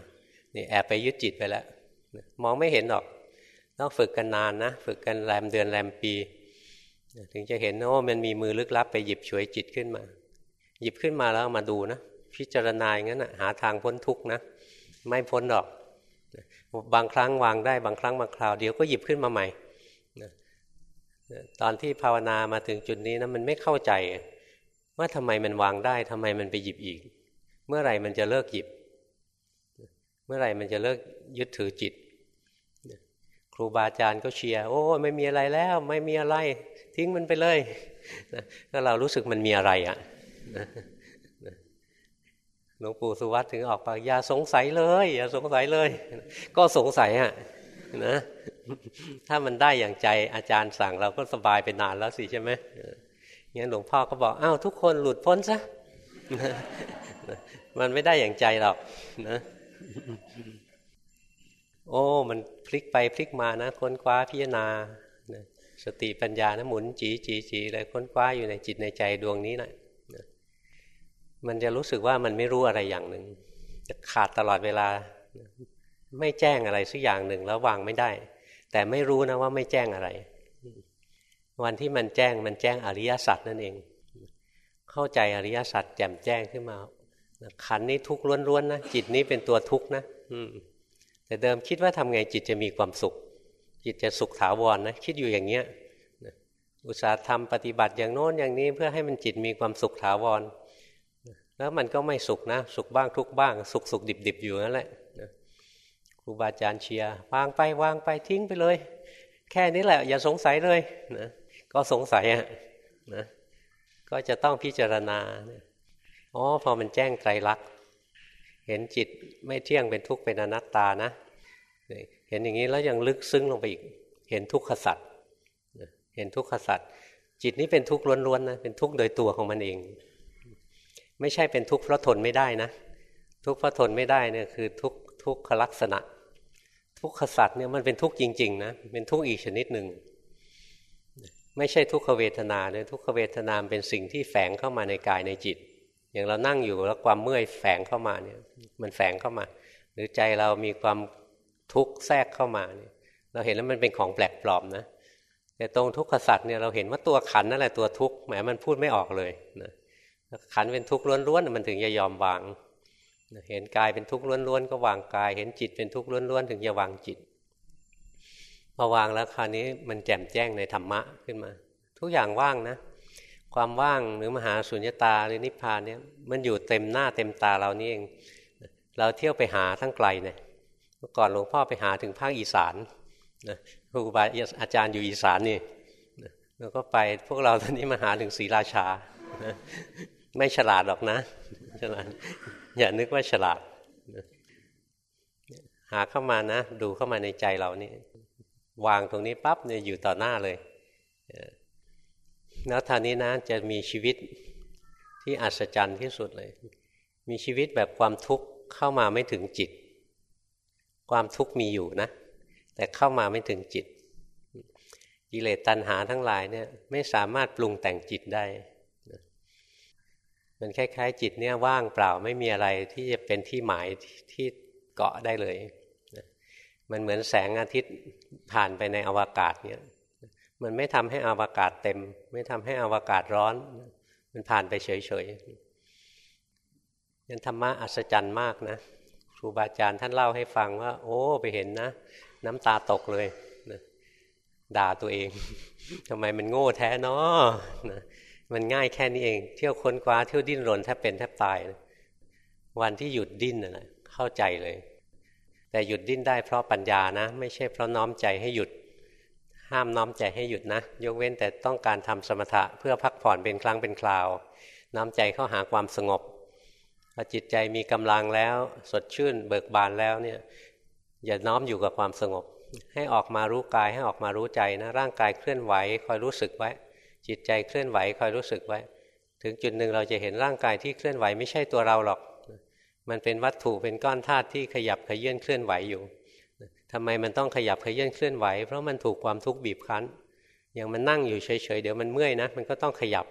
นี่แอบไปยึดจิตไปแล้วมองไม่เห็นหรอกต้องฝึกกันนานนะ ฝึกกันแรมเดือนแรมปี ถึงจะเห็นโอ้มันมีมือลึกลับไปหยิบฉวยจิตขึ้นมา หยิบขึ้นมาแล้วมาดูนะ พิจารณาอย่างนั้นนะหาทางพ้นทุกข์นะ ไม่พ้นหรอก บางครั้งวางได้บางครั้งบางคราวเดี๋ยวก็หยิบขึ้นมาใหม่ตอนที่ภาวนามาถึงจุดนี้นะมันไม่เข้าใจ ว่าทำไมมันวางได้ทำไมมันไปหยิบอีก เมื่อไหร่มันจะเลิกหยิบ เมื่อไหร่มันจะเลิกยึดถือจิต ครูบาอาจารย์ก็เชียร์โอ้ไม่มีอะไรแล้ว ไม่มีอะไร ทิ้งมันไปเลยก็เรารู้สึกมันมีอะไรอะ่ะหลวงปู่สุวัตถึงออกปากอย่าสงสัยเลยอย่าสงสัยเลย ก็สงสัยอะนะถ้ามันได้อย่างใจอาจารย์สั่งเราก็สบายไปนานแล้วสิใช่ไหมงั้นหลวงพ่อก็บอกอ้าวทุกคนหลุดพ้นซะมันไม่ได้อย่างใจหรอกนะโอ้ มันพลิกไปพลิกมานะค้นคว้าพิจารณา สติปัญญานะหมุนจีจีจีเลยค้นคว้าอยู่ในจิตในใจดวงนี้นะมันจะรู้สึกว่ามันไม่รู้อะไรอย่างหนึ่งจะขาดตลอดเวลา ไม่แจ้งอะไรสักอย่างหนึ่งแล้ววางไม่ได้ แต่ไม่รู้นะว่าไม่แจ้งอะไร วันที่มันแจ้งมันแจ้งอริยสัจนั่นเอง เข้าใจอริยสัจแจ่มแจ้งขึ้นมาขันนี้ทุกข์ล้วนๆนะจิตนี้เป็นตัวทุกข์นะแต่เดิมคิดว่าทำไงจิตจะมีความสุข จิตจะสุขถาวรนะคิดอยู่อย่างเนี้ยอุตสาห์ทำปฏิบัติอย่างโน้นอย่างนี้เพื่อให้มันจิตมีความสุขถาวร แล้วมันก็ไม่สุขนะ สุขบ้างทุกบ้าง สุขสุขดิบดิบอยู่นั่นแหละครูบาอาจารย์เชียร์วางไปวางไปทิ้งไปเลย แค่นี้แหละ อย่าสงสัยเลยนะก็สงสัยอะนะก็จะต้องพิจารณาอ๋อพอมันแจ้งไตรลักษณ์เห็นจิตไม่เที่ยงเป็นทุกข์เป็นอนัตตานะ เห็นอย่างนี้แล้วยังลึกซึ้งลงไปอีก เห็นทุกขสัตว์เห็นทุกขสัตว์จิตนี้เป็นทุกข์ล้วนๆนะเป็นทุกข์โดยตัวของมันเอง ไม่ใช่เป็นทุกข์เพราะทนไม่ได้นะ ทุกข์เพราะทนไม่ได้เนี่ยคือทุกทุกขลักษณะ ทุกขสัตว์เนี่ยมันเป็นทุกข์จริงๆนะเป็นทุกข์อีกชนิดหนึ่งไม่ใช่ทุกขเวทนาเนี่ยทุกขเวทนาเป็นสิ่งที่แฝงเข้ามาในกายในจิต อย่างเรานั่งอยู่แล้วความเมื่อยแฝงเข้ามาเนี่ยมันแฝงเข้ามา หรือใจเรามีความ ทุกแทรกเข้ามาเนี่ยเราเห็นแล้วมันเป็นของแปลกปลอมนะแต่ตรงทุกขสัตว์เนี่ยเราเห็นว่าตัวขันนั่นแหละตัวทุกข์แหมมันพูดไม่ออกเลยนะขันเป็นทุกข์ล้วนๆมันถึงจะยอมวางเห็นกายเป็นทุกข์ล้วนๆก็วางกาย เห็นจิตเป็นทุกข์ล้วนๆถึงจะวางจิตพอวางแล้วคราวนี้มันแจ่มแจ้งในธรรมะขึ้นมา ทุกอย่างว่างนะ ความว่างหรือมหาสุญญตาหรือนิพพานเนี่ยมันอยู่เต็มหน้าเต็มตาเรานี่เอง เราเที่ยวไปหาทั้งไกลเนี่ย เมื่อก่อนหลวงพ่อไปหาถึงภาคอีสานครูบาอาจารย์อยู่อีสานนี่แล้วก็ไปพวกเราตอนนี้มาหาถึงศรีราชา ไม่ฉลาดหรอกนะฉลาดอย่านึกว่าฉลาด หาเข้ามานะ ดูเข้ามาในใจเรานี่วางตรงนี้ปั๊บเนี่ยอยู่ต่อหน้าเลยแล้วท่านี้นะจะมีชีวิตที่อัศจรรย์ที่สุดเลย มีชีวิตแบบความทุกข์เข้ามาไม่ถึงจิต ความทุกข์มีอยู่นะ แต่เข้ามาไม่ถึงจิต กิเลสตัณหาทั้งหลายเนี่ยไม่สามารถปรุงแต่งจิตได้ มันคล้ายๆ จิตเนี่ยว่างเปล่าไม่มีอะไรที่จะเป็นที่หมายที่เกาะได้เลยมันเหมือนแสงอาทิตย์ผ่านไปในอวกาศเนี่ย มันไม่ทำให้อวกาศเต็ม ไม่ทำให้อวกาศร้อน มันผ่านไปเฉยๆยันธรรมะอัศจรรย์มากนะ ครูบาอาจารย์ท่านเล่าให้ฟังว่า โอ้ ไปเห็นนะ น้ำตาตกเลยนะด่าตัวเองทำไมมันโง่แท้เนาะนะมันง่ายแค่นี้เอง เที่ยวค้นคว้าเที่ยวดิ้นรนแทบเป็นแทบตายนะวันที่หยุดดิ้นนะเข้าใจเลย แต่หยุดดิ้นได้เพราะปัญญานะ ไม่ใช่เพราะน้อมใจให้หยุด ห้ามน้อมใจให้หยุดนะ ยกเว้นแต่ต้องการทำสมถะเพื่อพักผ่อนเป็นครั้งเป็นคราว น้อมใจเข้าหาความสงบ พอจิตใจมีกำลังแล้ว สดชื่นเบิกบานแล้วเนี่ยอย่าน้อมอยู่กับความสงบ ให้ออกมารู้กายให้ออกมารู้ใจนะร่างกายเคลื่อนไหวคอยรู้สึกไว้ จิตใจเคลื่อนไหวคอยรู้สึกไว้ ถึงจุดหนึ่งเราจะเห็นร่างกายที่เคลื่อนไหวไม่ใช่ตัวเราหรอก มันเป็นวัตถุเป็นก้อนธาตุที่ขยับขยื่นเคลื่อนไหวอยู่ทำไมมันต้องขยับขยื่นเคลื่อนไหว เพราะมันถูกความทุกข์บีบคั้น อย่างมันนั่งอยู่เฉยๆเดี๋ยวมันเมื่อยนะมันก็ต้องขยับ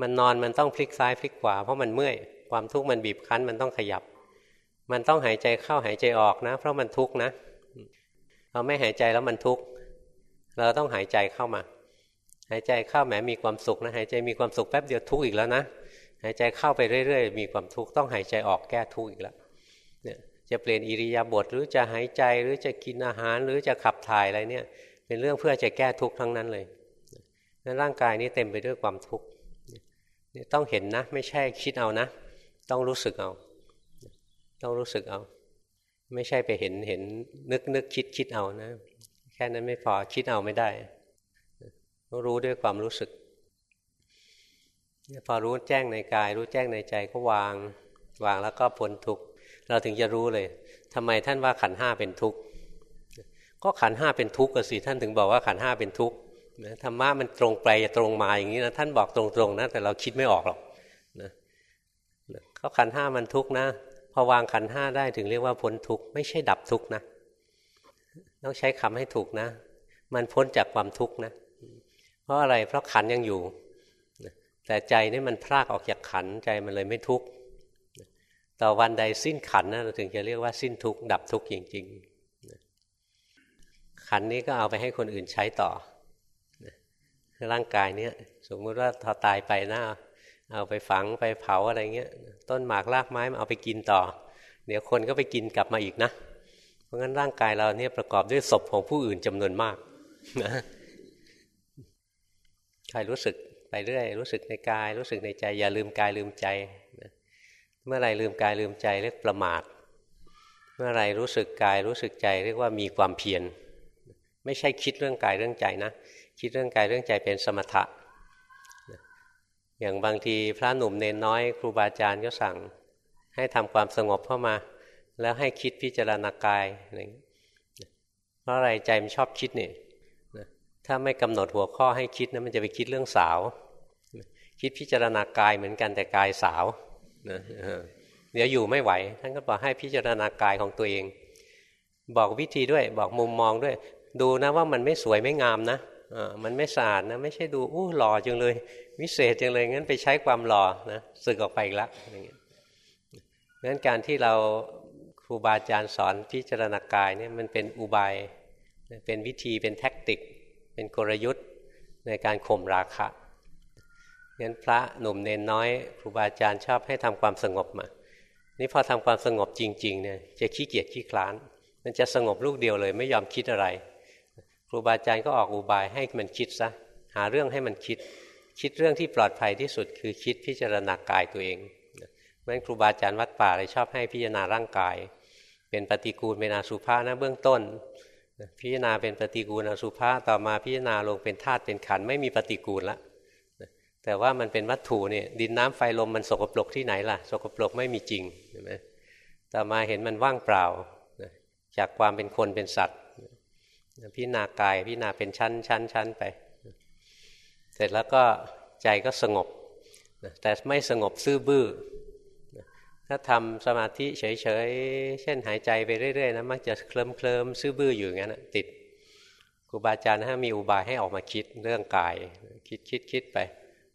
มันนอนมันต้องพลิกซ้ายพลิกขวาเพราะมันเมื่อย ความทุกข์มันบีบคั้นมันต้องขยับ มันต้องหายใจเข้าหายใจออกนะ เพราะมันทุกข์นะเราไม่หายใจแล้วมันทุกข์เราต้องหายใจเข้ามา หายใจเข้าแหมมีความสุขนะหายใจมีความสุขแป๊บเดียวทุกข์อีกแล้วนะหายใจเข้าไปเรื่อยๆ มีความทุกข์ต้องหายใจออกแก้ทุกข์อีกแล้วเนี่ยจะเปลี่ยนอิริยาบถหรือจะหายใจหรือจะกินอาหารหรือจะขับถ่ายอะไรเนี่ย เป็นเรื่องเพื่อจะแก้ทุกข์ทั้งนั้นเลยนั้นร่างกายนี้เต็มไปด้วยความทุกข์ต้องเห็นนะ ไม่ใช่คิดเอานะ ต้องรู้สึกเอา ต้องรู้สึกเอา ไม่ใช่ไปเห็นเห็นนึกนึกคิดคิดเอานะ แค่นั้นไม่พอคิดเอาไม่ได้ต้องรู้ด้วยความรู้สึกพอรู้แจ้งในกาย รู้แจ้งในใจก็วาง วางแล้วก็พ้นทุกข์เราถึงจะรู้เลยทำไมท่านว่าขันห้าเป็นทุกข์ก็ขันห้าเป็นทุกข์ก็สิท่านถึงบอกว่าขันห้าเป็นทุกข์ธรรมะมันตรงไปตรงมาอย่างนี้นะท่านบอกตรงๆนะแต่เราคิดไม่ออกหรอก เขาขันห้ามันทุกข์นะ พอวางขันห้าได้ถึงเรียกว่าพ้นทุกข์ไม่ใช่ดับทุกข์นะต้องใช้คำให้ถูกนะ มันพ้นจากความทุกข์นะ เพราะอะไรเพราะขันยังอยู่ แต่ใจนี่มันพรากออกจากขันใจมันเลยไม่ทุกข์ต่อวันใดสิ้นขันนะเราถึงจะเรียกว่าสิ้นทุกข์ดับทุกข์จริงๆ ขันนี้ก็เอาไปให้คนอื่นใช้ต่อร่างกายเนี้ยสมมติว่าพอตายไปนะ เอาไปฝังไปเผาอะไรเงี้ย ต้นหมากรากไม้มาเอาไปกินต่อ เดี๋ยวคนก็ไปกินกลับมาอีกนะ เพราะงั้นร่างกายเราเนี่ยประกอบด้วยศพของผู้อื่นจำนวนมากนะใครรู้สึกไปเรื่อย รู้สึกในกาย รู้สึกในใจ อย่าลืมกายลืมใจ เมื่อไรลืมกายลืมใจเรียกประมาท เมื่อไรรู้สึกกายรู้สึกใจ เรียกว่ามีความเพียร ไม่ใช่คิดเรื่องกายเรื่องใจนะ คิดเรื่องกายเรื่องใจเป็นสมถะ อย่างบางทีพระหนุ่มเนนน้อยครูบาอาจารย์ก็สั่ง ให้ทำความสงบเข้ามา แล้วให้คิดพิจารณากายอะไรเพราะอะไรใจมันชอบคิดนี่ถ้าไม่กำหนดหัวข้อให้คิดนะมันจะไปคิดเรื่องสาว คิดพิจารณากายเหมือนกันแต่กายสาวนะเดี๋ยวอยู่ไม่ไหว ท่านก็บอกให้พิจารณากายของตัวเอง บอกวิธีด้วยบอกมุมมองด้วย ดูนะว่ามันไม่สวยไม่งามนะ มันไม่สะอาดนะไม่ใช่ดูอู้หล่อจังเลย วิเศษจังเลยงั้นไปใช้ความหล่อนะสึกออกไปอีกล้วอย่างเงี้ยงั้นการที่เราครูบาอาจารย์สอนพิจารณากายเนี่ยมันเป็นอุบายเป็นวิธีเป็นแท็กติก เป็นกลยุทธ์ในการข่มราคะงั้นพระหนุ่มเนนน้อยครูบาอาจารย์ชอบให้ทำความสงบมา นี่พอทำความสงบจริงๆเนี่ยจะขี้เกียจขี้คลาน มันจะสงบลูกเดียวเลย ไม่ยอมคิดอะไร ครูบาอาจารย์ก็ออกอุบายให้มันคิดซะหาเรื่องให้มันคิด คิดเรื่องที่ปลอดภัยที่สุด คือคิดพิจารณากายตัวเองเพราะฉะนั้นครูบาอาจารย์วัดป่าเลยชอบให้พิจารณาร่างกาย เป็นปฏิกูลเป็นอสุภะนะเบื้องต้น พิจารณาเป็นปฏิกูลอสุภะต่อมาพิจารณาลงเป็นธาตุเป็นขันไม่มีปฏิกูลละแต่ว่ามันเป็นวัตถุเนี่ยดินน้ำไฟลมมันสกปรกที่ไหนล่ะ สกปรกไม่มีจริงใช่ไหมต่อมาเห็นมันว่างเปล่าจากความเป็นคนเป็นสัตว์ พิจารณากายพิจารณาเป็นชั้นชั้นชั้นไป เสร็จแล้วก็ใจก็สงบ แต่ไม่สงบซื่อบื้อ ถ้าทำสมาธิเฉยๆ เช่นหายใจไปเรื่อยๆนะมักจะเคลิ้มเคลิมซื่อบื้ออยู่อย่างนั้นติดครูบาอาจารย์ถ้ามีอุบายให้ออกมาคิดเรื่องกาย คิดคิดคิดไป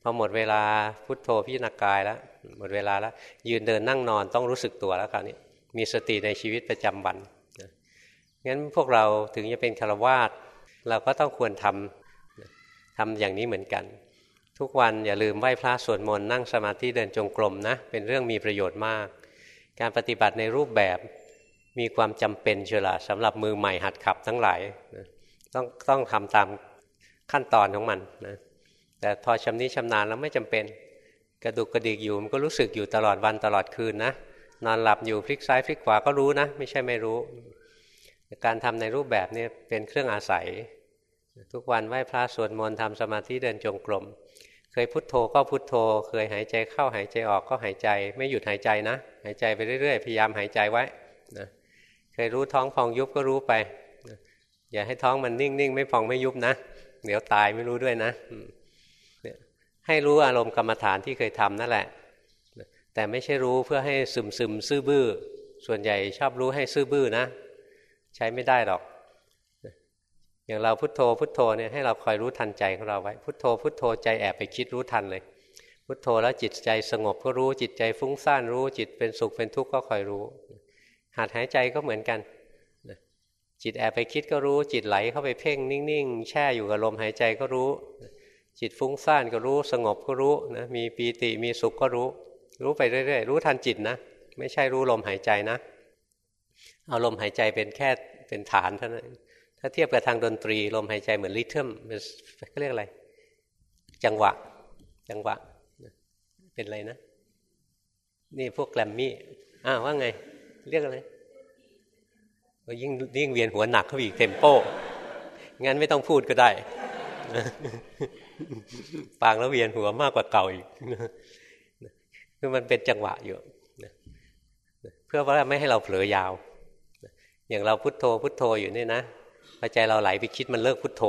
พอหมดเวลาพุทโธพิจารณากายแล้วหมดเวลาแล้วยืนเดินนั่งนอนต้องรู้สึกตัวแล้วคราวนี้มีสติในชีวิตประจำวัน งั้นพวกเราถึงจะเป็นคารวาสเราก็ต้องควรทำทำอย่างนี้เหมือนกัน ทุกวันอย่าลืมไหว้พระสวดมนต์นั่งสมาธิเดินจงกรมนะ เป็นเรื่องมีประโยชน์มาก การปฏิบัติในรูปแบบมีความจำเป็นเชียวละสำหรับมือใหม่หัดขับทั้งหลายต้องต้องทำตามขั้นตอนของมันนะแต่พอชำนิชำนาญแล้วไม่จำเป็น กระดุกกระดิกอยู่มันก็รู้สึกอยู่ตลอดวันตลอดคืนนะนอนหลับอยู่พลิกซ้ายพลิกขวาก็รู้นะ ไม่ใช่ไม่รู้ การทำในรูปแบบนี้เป็นเครื่องอาศัย ทุกวันไหว้พระสวดมนต์ทำสมาธิเดินจงกรมเคยพุทโธก็พุทโธ เคยหายใจเข้าหายใจออกก็หายใจ ไม่หยุดหายใจนะ หายใจไปเรื่อยๆ พยายามหายใจไว้นะเคยรู้ท้องพองยุบก็รู้ไปนะอย่าให้ท้องมันนิ่งๆ ไม่พองไม่ยุบนะ เดี๋ยวตายไม่รู้ด้วยนะ ให้รู้อารมณ์กรรมฐานที่เคยทำนั่นแหละ แต่ไม่ใช่รู้เพื่อให้ซึมซึมซื่อบื้อ ส่วนใหญ่ชอบรู้ให้ซื่อบื้อนะ ใช้ไม่ได้หรอก อย่างเราพุโทโธพุโทโธเนี่ยให้เราคอยรู้ทันใจของเราไว้พุโทโธพุโทโธใจแอบไปคิดรู้ทันเลย พุโทโธแล้วจิตใจสงบก็รู้จิตใจฟุ้งซ่านรู้จิตเป็นสุขเป็นทุกข์ก็คอยรู้หัดหายใจก็เหมือนกันจิตแอบไปคิดก็รู้จิตไหลเข้าไปเพ่งนิ่ง ๆ แช่อยู่กับลมหายใจก็รู้ จิตฟุ้งซ่านก็รู้สงบก็รู้นะมีปีติมีสุขก็รู้ รู้ไปเรื่อยๆ รู้ทันจิตนะ ไม่ใช่รู้ลมหายใจนะ เอาลมหายใจเป็นแค่เป็นฐานเท่านั้นถ้าเทียบกับทางดนตรีลมหายใจเหมือนลิทึมเขาเรียกอะไร จังหวะ จังหวะ เป็นอะไรนะ นี่พวกแกลมมี่อ้าว่าไง เรียกอะไรยิ่งยิ่งเวียนหัวหนักเข้าอีกเทมโปงั้นไม่ต้องพูดก็ได้ฟังแล้วเวียนหัวมากกว่าเก่าอีกคือมันเป็นจังหวะอยู่เพื่อว่าไม่ให้เราเผลอยาว อย่างเราพุทโธพุทโธอยู่นี่นะพอใจเราไหลไปคิดมันเลิกพุทโธ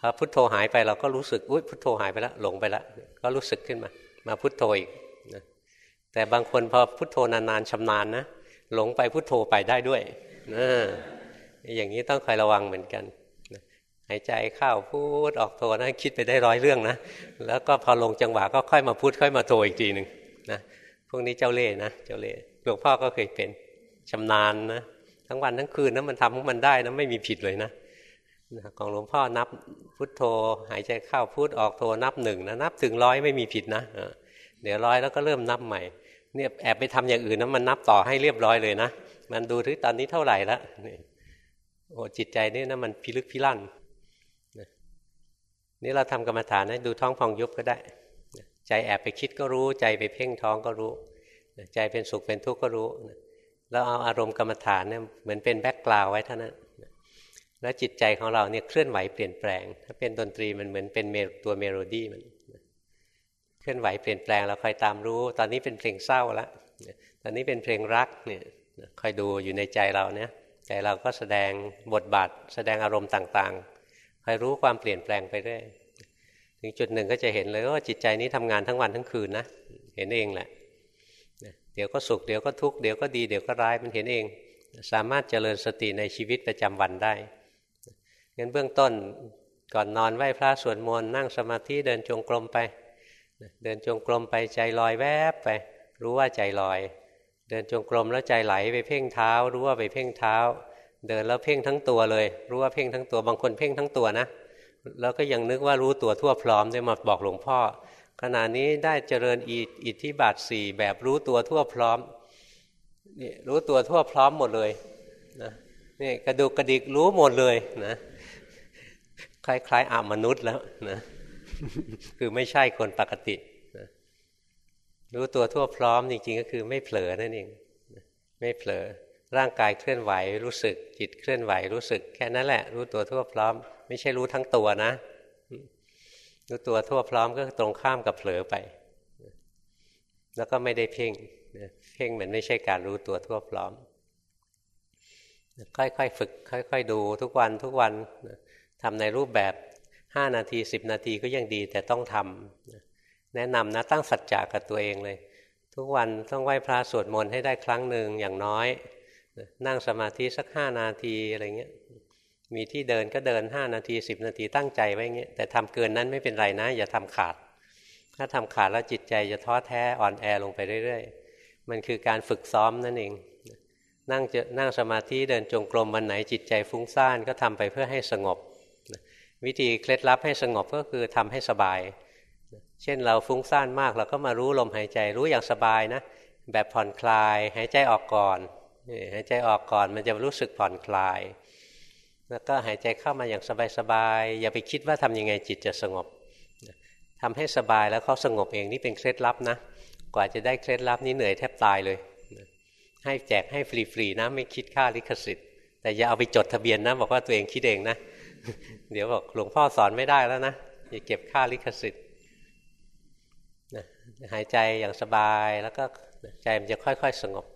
พอพุทโธหายไปเราก็รู้สึกอุ้ยพุทโธหายไปแล้วหลงไปแล้วก็รู้สึกขึ้นมา มาพุทโธอีกนะแต่บางคนพอพุทโธนานๆชำนาญนะหลงไปพุทโธไปได้ด้วยนะอย่างนี้ต้องคอยระวังเหมือนกันหายใจเข้าพูดออกโทนะคิดไปได้ร้อยเรื่องนะแล้วก็พอลงจังหวะก็ค่อยมาพูดค่อยมาโทอีกทีหนึ่งนะพวกนี้เจ้าเล่ห์นะเจ้าเล่ห์หลวงพ่อก็เคยเป็นชำนาญนะ ทั้งวันทั้งคืนนะมันทำของมันได้นะไม่มีผิดเลยนะของหลวงพ่อนับพุทโธ หายใจเข้าพูดออกโทนับหนึ่งนะนับถึงร้อยไม่มีผิดนะเดี๋ยวร้อยแล้วก็เริ่มนับใหม่เนี่ยแอบไปทำอย่างอื่นนะมันนับต่อให้เรียบร้อยเลยนะมันดูที่ตอนนี้เท่าไหร่ล้วโอ้จิตใจนี่นะมันพิลึกพิลั่นนี่เราทำกรรมฐานนะดูท้องพองยุบก็ได้ ใจแอบไปคิดก็รู้ ใจไปเพ่งท้องก็รู้ ใจเป็นสุขเป็นทุกข์ก็รู้ แล้วเอาอารมณ์กรรมฐานเนี่ยเหมือนเป็น background ไว้เท่านั้นแล้วจิตใจของเราเนี่ยเคลื่อนไหวเปลี่ยนแปลง ถ้าเป็นดนตรีมันเหมือนเป็นตัวเมโลดี้มันเคลื่อนไหวเปลี่ยนแปลงเราคอยตามรู้ ตอนนี้เป็นเพลงเศร้าแล้วตอนนี้เป็นเพลงรักเนี่ยคอยดูอยู่ในใจเราเนี่ยใจเราก็แสดงบทบาท แสดงอารมณ์ต่างๆคอยรู้ความเปลี่ยนแปลงไปเรื่อยถึงจุดหนึ่งก็จะเห็นเลยว่าจิตใจนี้ทำงานทั้งวันทั้งคืนนะเห็นเองแหละ ดี๋ยวก็สุขเดี๋ยวก็ทุกข์เดี๋ยวก็ดีเดี๋ยวก็ร้ายมันเห็นเอง สามารถเจริญสติในชีวิตประจำวันได้งั้นเบื้องต้นก่อนนอนไหว้พระสวดมนต์นั่งสมาธิเดินจงกรมไป เดินจงกรมไปใจลอยแวบไป รู้ว่าใจลอย เดินจงกรมแล้วใจไหลไปเพ่งเท้า รู้ว่าไปเพ่งเท้า เดินแล้วเพ่งทั้งตัวเลย รู้ว่าเพ่งทั้งตัวบางคนเพ่งทั้งตัวนะแล้วก็ยังนึกว่ารู้ตัวทั่วพร้อมได้มาบอกหลวงพ่อ ขณะนี้ได้เจริญอิทธิบาทสี่แบบรู้ตัวทั่วพร้อมนี่รู้ตัวทั่วพร้อมหมดเลยนะนี่กระดูกกระดิกรู้หมดเลยนะคล้ายๆอามนุษย์แล้วนะคือไม่ใช่คนปกตินะรู้ตัวทั่วพร้อมจริงๆก็คือไม่เผลอนั่นเองไม่เผลอร่างกายเคลื่อนไหวรู้สึก จิตเคลื่อนไหวรู้สึก แค่นั้นแหละ รู้ตัวทั่วพร้อม ไม่ใช่รู้ทั้งตัวนะ รู้ตัวทั่วพร้อมก็ตรงข้ามกับเผลอไป แล้วก็ไม่ได้เพ่งเพ่งมันไม่ใช่การรู้ตัวทั่วพร้อม ค่อยๆฝึก ค่อย ๆ ดูทุกวันทุกวันทำในรูปแบบห้านาทีสิบนาทีก็ยังดีแต่ต้องทำแนะนำนะตั้งสัจจะกับตัวเองเลย ทุกวันต้องไหว้พระสวดมนต์ให้ได้ครั้งหนึ่งอย่างน้อย นั่งสมาธิสักห้านาทีอะไรเงี้ย มีที่เดินก็เดินห้านาทีสิบนาทีตั้งใจไว้เงี้ยแต่ทำเกินนั้นไม่เป็นไรนะ อย่าทำขาด ถ้าทำขาดแล้วจิตใจจะท้อแท้อ่อนแอลงไปเรื่อยๆ มันคือการฝึกซ้อมนั่นเอง นั่งจะนั่งสมาธิเดินจงกรมวันไหนจิตใจฟุ้งซ่านก็ทำไปเพื่อให้สงบ วิธีเคล็ดลับให้สงบก็คือทำให้สบาย เช่นเราฟุ้งซ่านมากเราก็มารู้ลมหายใจรู้อย่างสบายนะ แบบผ่อนคลายหายใจออกก่อนหายใจออกก่อนมันจะรู้สึกผ่อนคลาย แล้วก็หายใจเข้ามาอย่างสบายๆอย่าไปคิดว่าทำยังไงจิตจะสงบทำให้สบายแล้วเขาสงบเองนี่เป็นเคล็ดลับนะ กว่าจะได้เคล็ดลับนี้เหนื่อยแทบตายเลย ให้แจกให้ฟรีๆนะไม่คิดค่าลิขสิทธิ์ แต่อย่าเอาไปจดทะเบียนนะบอกว่าตัวเองคิดเองนะ เดี๋ยวบอกหลวงพ่อสอนไม่ได้แล้วนะอย่าเก็บค่าลิขสิทธิ์หายใจอย่างสบายแล้วก็ใจมันจะค่อยๆ สงบ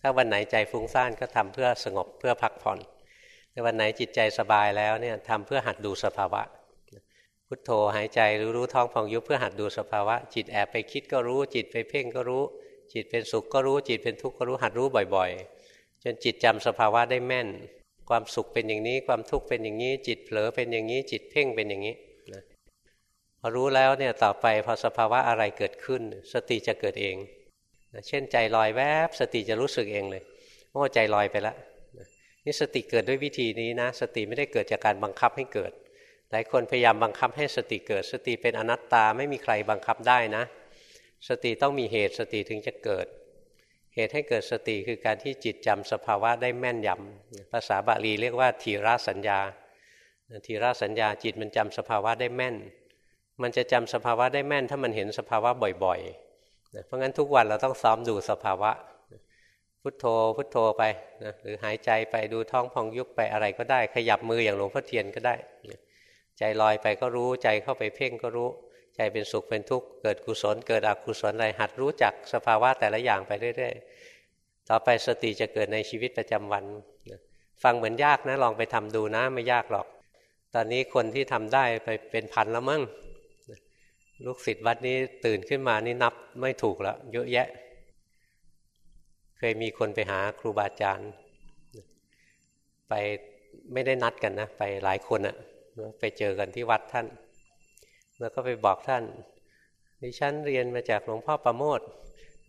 ถ้าวันไหนใจฟุ้งซ่านก็ทำเพื่อสงบเพื่อพักผ่อน วันไหนจิตใจสบายแล้วเนี่ยทำเพื่อหัดดูสภาวะ พุทโธหายใจรู้รู้ท้องพองยุบเพื่อหัดดูสภาวะ จิตแอบไปคิดก็รู้ จิตไปเพ่งก็รู้ จิตเป็นสุขก็รู้ จิตเป็นทุกข์ก็รู้หัดรู้บ่อยๆ จนจิตจำสภาวะได้แม่น ความสุขเป็นอย่างนี้ความทุกข์เป็นอย่างนี้ จิตเผลอเป็นอย่างนี้ จิตเพ่งเป็นอย่างนี้นะพอรู้แล้วเนี่ยต่อไปพอสภาวะอะไรเกิดขึ้น สติจะเกิดเองนะเช่นใจลอยแวบ สติจะรู้สึกเองเลยโอ้ใจลอยไปแล้ว นี่สติเกิดด้วยวิธีนี้นะ สติไม่ได้เกิดจากการบังคับให้เกิด หลายคนพยายามบังคับให้สติเกิด สติเป็นอนัตตาไม่มีใครบังคับได้นะ สติต้องมีเหตุสติถึงจะเกิด เหตุให้เกิดสติคือการที่จิตจำสภาวะได้แม่นยำภาษาบาลีเรียกว่าทีระสัญญาทีระสัญญาจิตมันจำสภาวะได้แม่น มันจะจำสภาวะได้แม่น ถ้ามันเห็นสภาวะบ่อยๆ เพราะงั้นทุกวันเราต้องซ้อมดูสภาวะ พุทโธพุทโธไปนะหรือหายใจไปดูท้องพองยุบไปอะไรก็ได้ ขยับมืออย่างหลวงพ่อเทียนก็ได้ ใจลอยไปก็รู้ใจเข้าไปเพ่งก็รู้ ใจเป็นสุขเป็นทุกข์เกิดกุศลเกิดอกุศลอะไรหัดรู้จักสภาวะแต่ละอย่างไปเรื่อยๆต่อไปสติจะเกิดในชีวิตประจำวันฟังเหมือนยากนะลองไปทำดูนะไม่ยากหรอก ตอนนี้คนที่ทำได้ไปเป็นพันแล้วมั้งลูกศิษย์วัดนี้ตื่นขึ้นมานี่นับไม่ถูกแล้วเยอะแยะ เคยมีคนไปหาครูบาอาจารย์ ไปไม่ได้นัดกันนะ ไปหลายคนอะไปเจอกันที่วัดท่าน แล้วก็ไปบอกท่านดิฉันเรียนมาจากหลวงพ่อประโมท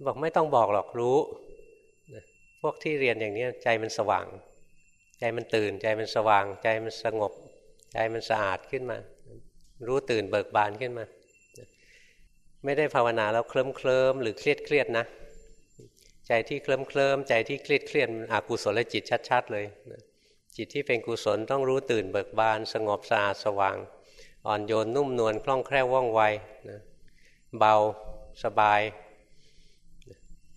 บอกไม่ต้องบอกหรอกรู้พวกที่เรียนอย่างนี้ใจมันสว่าง ใจมันตื่น ใจมันสว่าง ใจมันสงบ ใจมันสะอาดขึ้นมา รู้ตื่นเบิกบานขึ้นมา ไม่ได้ภาวนาแล้วเคลิ้มเคลิมหรือเครียดเครียดนะ ใจที่เคลิ้มเคลิมใจที่เครียดเครียดอกุศลจิตชัด ๆ เลยจิตที่เป็นกุศลต้องรู้ตื่นเบิกบาน สงบสะอาดสว่าง อ่อนโยนนุ่มนวลคล่องแคล่วว่องไวนะเบาสบาย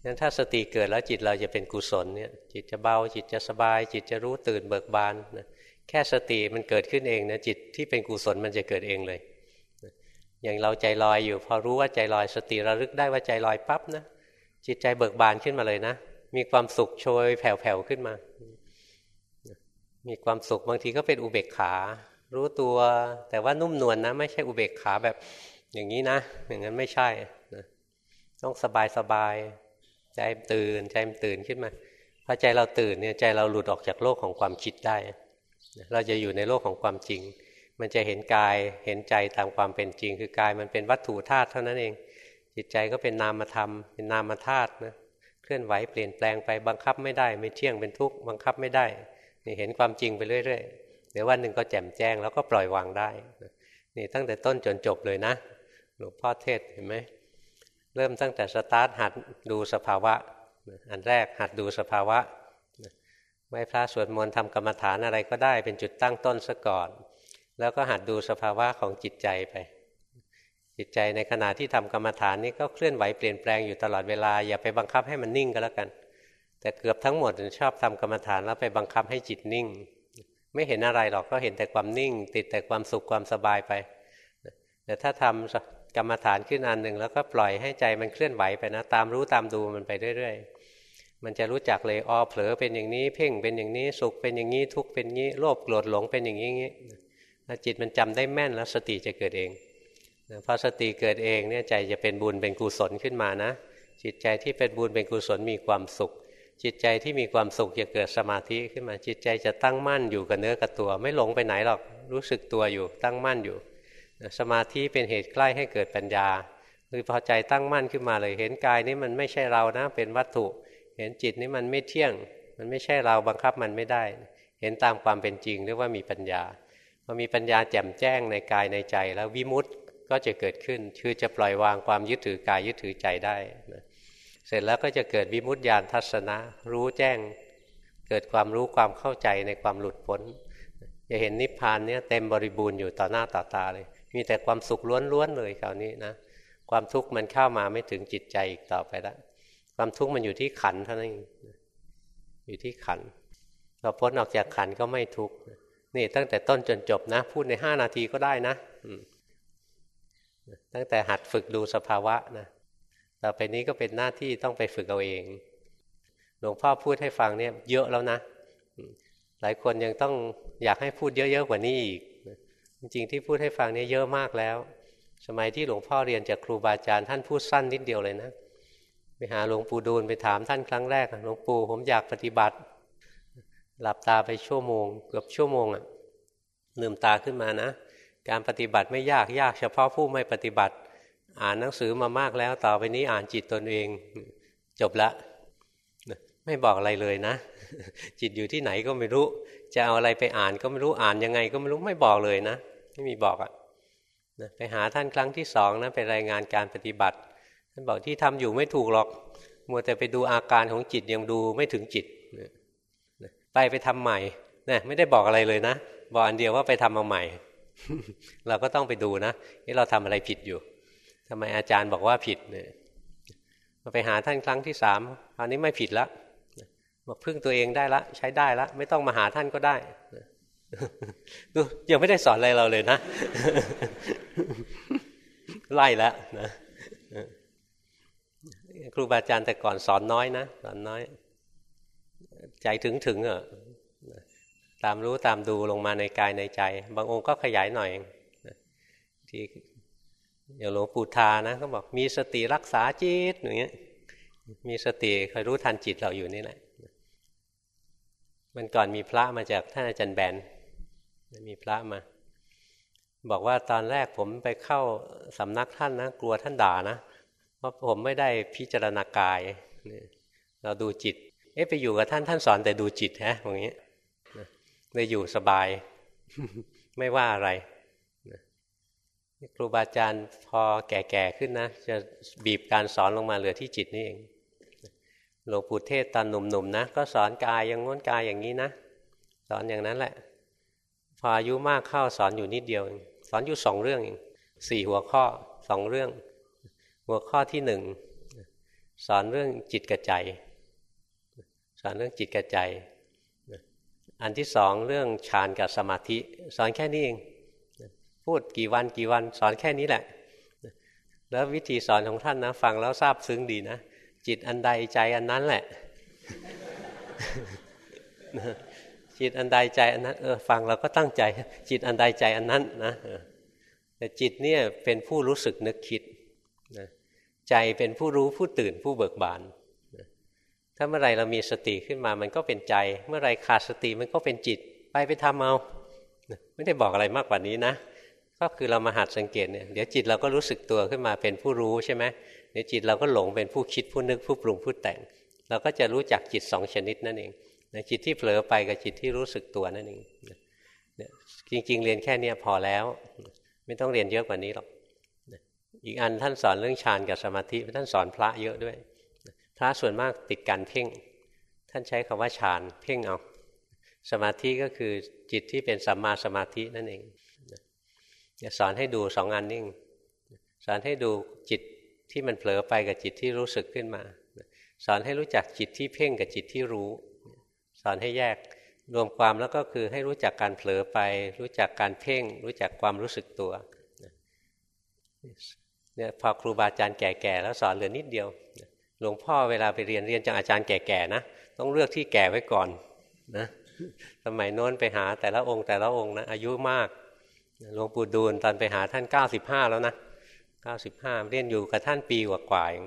นั้นถ้าสติเกิดแล้วจิตเราจะเป็นกุศลเนี่ยจิตจะเบาจิตจะสบาย จิตจะรู้ตื่นเบิกบานนะแค่สติมันเกิดขึ้นเองนะจิตที่เป็นกุศลมันจะเกิดเองเลย อย่างเราใจลอยอยู่ พอรู้ว่าใจลอยสติระลึกได้ว่าใจลอยปั๊บนะ จิตใจเบิกบานขึ้นมาเลยนะ มีความสุขโชยแผ่วๆขึ้นมา มีความสุขบางทีก็เป็นอุเบกขา รู้ตัวแต่ว่านุ่มนวลนนะ ไม่ใช่อุเบกขาแบบอย่างนี้นะ อย่างนั้นไม่ใช่นะต้องสบายสบายใจตื่นใจตื่นขึ้นมาพอใจเราตื่นเนี่ยใจเราหลุดออกจากโลกของความคิดได้ เราจะอยู่ในโลกของความจริง มันจะเห็นกายเห็นใจตามความเป็นจริง คือกายมันเป็นวัตถุธาตุเท่านั้นเอง จิตใจก็เป็นนามธรรม เป็นนามธาตุนะเคลื่อนไหวเปลี่ยนแปลงไปบังคับไม่ได้ ไม่เที่ยงเป็นทุกข์บังคับไม่ได้นี่เห็นความจริงไปเรื่อยๆเดี๋ยววันหนึ่งก็แจ่มแจ้งแล้วก็ปล่อยวางได้นี่ตั้งแต่ต้นจนจบเลยนะหลวงพ่อเทศเห็นไหมเริ่มตั้งแต่สตาร์ทหัดดูสภาวะ อันแรกหัดดูสภาวะไหว้พระสวดมนต์ทำกรรมฐานอะไรก็ได้เป็นจุดตั้งต้นซะก่อน แล้วก็หัดดูสภาวะของจิตใจไป จิตใจในขณะที่ทำกรรมฐานนี้ก็เคลื่อนไหวเปลี่ยนแปลงอยู่ตลอดเวลา อย่าไปบังคับให้มันนิ่งก็แล้วกัน แต่เกือบทั้งหมดชอบทำกรรมฐานแล้วไปบังคับให้จิตนิ่ง ไม่เห็นอะไรหรอกก็เห็นแต่ความนิ่ง ติดแต่ความสุขความสบายไปแต่ถ้าทำกรรมฐานขึ้นอันหนึ่งแล้วก็ปล่อยให้ใจมันเคลื่อนไหวไปนะตามรู้ตามดูมันไปเรื่อยๆ มันจะรู้จักเลยอ๋อเผลอเป็นอย่างนี้ เพ่งเป็นอย่างนี้สุขเป็นอย่างนี้ทุกข์เป็นอย่างนี้โลภโกรธหลงเป็นอย่างนี้จิตมันจำได้แม่นแล้วสติจะเกิดเอง พอสติเกิดเองเนี่ยใจจะเป็นบุญเป็นกุศลขึ้นมานะ จิตใจที่เป็นบุญเป็นกุศลมีความสุข จิตใจที่มีความสุขจะเกิดสมาธิขึ้นมา จิตใจจะตั้งมั่นอยู่กับเนื้อกับตัว ไม่หลงไปไหนหรอกรู้สึกตัวอยู่ ตั้งมั่นอยู่ สมาธิเป็นเหตุใกล้ให้เกิดปัญญาคือพอใจตั้งมั่นขึ้นมาเลยเห็นกายนี้มันไม่ใช่เรานะ เป็นวัตถุ เห็นจิตนี้มันไม่เที่ยง มันไม่ใช่เราบังคับมันไม่ได้ เห็นตามความเป็นจริงเรียกว่ามีปัญญาพอมีปัญญาแจ่มแจ้งในกายในใจแล้ววิมุตติ ก็จะเกิดขึ้นคือจะปล่อยวางความยึดถือกายยึดถือใจได้นะเสร็จแล้วก็จะเกิดวิมุตติญาณทัศนะ รู้แจ้ง เกิดความรู้ความเข้าใจในความหลุดพ้นจะเห็นนิพพานเนี้ยเต็มบริบูรณ์อยู่ต่อหน้าต่อตาเลย มีแต่ความสุขล้วนๆเลยคราวนี้นะความทุกข์มันเข้ามาไม่ถึงจิตใจอีกต่อไปแล้วความทุกข์มันอยู่ที่ขันเท่านั้นเองอยู่ที่ขันเราพ้นออกจากขันก็ไม่ทุกข์นี่ตั้งแต่ต้นจนจบนะ พูดในห้านาทีก็ได้นะ ตั้งแต่หัดฝึกดูสภาวะนะต่อไปนี้ก็เป็นหน้าที่ต้องไปฝึกเอาเอง หลวงพ่อพูดให้ฟังเนี่ยเยอะแล้วนะ หลายคนยังต้องอยากให้พูดเยอะๆกว่านี้อีก จริงๆที่พูดให้ฟังเนี่ยเยอะมากแล้ว สมัยที่หลวงพ่อเรียนจากครูบาอาจารย์ท่านพูดสั้นนิดเดียวเลยนะ ไปหาหลวงปู่ดูลไปถามท่านครั้งแรก หลวงปู่ผมอยากปฏิบัติ หลับตาไปชั่วโมง เกือบชั่วโมงอะลืมตาขึ้นมานะ การปฏิบัติไม่ยากยากเฉพาะผู้ไม่ปฏิบัติ อ่านหนังสือมามากแล้วต่อไปนี้อ่านจิตตนเอง จบละ ไม่บอกอะไรเลยนะ จิตอยู่ที่ไหนก็ไม่รู้ จะเอาอะไรไปอ่านก็ไม่รู้อ่านยังไงก็ไม่รู้ไม่บอกเลยนะ ไม่มีบอกอะ่ะไปหาท่านครั้งที่สองนะไปรายงานการปฏิบัติท่านบอกที่ทำอยู่ไม่ถูกหรอก มัวแต่ไปดูอาการของจิตยังดูไม่ถึงจิตไปไปทำใหม่นะไม่ได้บอกอะไรเลยนะ บอกอันเดียวว่าไปทำมาใหม่ เราก็ต้องไปดูนะนี่เราทำอะไรผิดอยู่ทำไมอาจารย์บอกว่าผิดเนี่ยมาไปหาท่านครั้งที่สามคราวนี้ไม่ผิดแล้วบอกพึ่งตัวเองได้ละ ใช้ได้ละ ไม่ต้องมาหาท่านก็ได้ดูยังไม่ได้สอนอะไรเราเลยนะ ไล่แล้วนะครูบาอาจารย์แต่ก่อนสอนน้อยนะสอนน้อย ใจถึงถึงอะ ตามรู้ตามดูลงมาในกายในใจ บางองค์ก็ขยายหน่อยที่อย่างหลวงปู่ทานะก็บอกมีสติรักษาจิตอย่างเงี้ยมีสติคอยรู้ทันจิตเราอยู่นี่แหละมันก่อนมีพระมาจากท่านอาจารย์แบนมีพระมา บอกว่าตอนแรกผมไปเข้าสำนักท่านนะกลัวท่านด่านะเพราะผมไม่ได้พิจารณากายเราดูจิต เอ๊ะไปอยู่กับท่านท่านสอนแต่ดูจิตฮะอย่างนี้ย เลยอยู่สบาย ไม่ว่าอะไรครูบาอาจารย์พอแก่ๆขึ้นนะ จะบีบการสอนลงมาเหลือที่จิตนี่เองหลวงปู่เทศตอนหนุ่มๆนะ ก็สอนกายอย่างง้นกายอย่างนี้นะ สอนอย่างนั้นแหละ พออายุมากเข้าสอนอยู่นิดเดียว สอนอยู่สองเรื่องเองสี่หัวข้อสองเรื่อง หัวข้อที่หนึ่งสอนเรื่องจิตกระใจ สอนเรื่องจิตกระใจ อันที่สองเรื่องฌานกับสมาธิ สอนแค่นี้เอง พูดกี่วันกี่วันสอนแค่นี้แหละ แล้ววิธีสอนของท่านนะฟังแล้วทราบซึ้งดีนะ จิตอันใดใจอันนั้นแหละ จิตอันใดใจอันนั้นเออฟังเราก็ตั้งใจ จิตอันใดใจอันนั้นนะแต่จิตเนี่ยเป็นผู้รู้สึกนึกคิดนะใจเป็นผู้รู้ผู้ตื่นผู้เบิกบาน ถ้าเมื่อไรเรามีสติขึ้นมามันก็เป็นใจ เมื่อไรขาดสติมันก็เป็นจิต ไปไปทำเอาไม่ได้บอกอะไรมากกว่านี้นะ ก็คือเรามาหัดสังเกตเนี่ยเดี๋ยวจิตเราก็รู้สึกตัวขึ้นมาเป็นผู้รู้ใช่ไหมในจิตเราก็หลงเป็นผู้คิดผู้นึกผู้ปรุงผู้แต่ง เราก็จะรู้จักจิตสองชนิดนั่นเองในจิตที่เผลอไปกับจิตที่รู้สึกตัวนั่นเองจริง ๆ เรียนแค่นี้พอแล้ว ไม่ต้องเรียนเยอะกว่านี้หรอกอีกอันท่านสอนเรื่องฌานกับสมาธิท่านสอนพระเยอะด้วย พระส่วนมากติดการเพ่ง ท่านใช้คำว่าฌานเพ่งเอาสมาธิก็คือจิตที่เป็นสัมมาสมาธินั่นเองสอนให้ดูสองอันนิ่งสอนให้ดูจิตที่มันเผลอไปกับจิตที่รู้สึกขึ้นมา สอนให้รู้จักจิตที่เพ่งกับจิตที่รู้ สอนให้แยกรวมความแล้วก็คือให้รู้จักการเผลอไป รู้จักการเพ่ง รู้จักความรู้สึกตัวเนี่ยพอครูบาอาจารย์แก่ๆแล้วสอนเหลือนิดเดียว หลวงพ่อเวลาไปเรียนเรียนจากอาจารย์แก่ๆนะต้องเลือกที่แก่ไว้ก่อนนะสมัยโน้นไปหาแต่ละองค์แต่ละองค์นะอายุมากหลวงปู่ดูลตอนไปหาท่านเก้าสิบห้าแล้วนะเก้าสิบห้าเรียนอยู่กับท่านปีกว่าๆเอง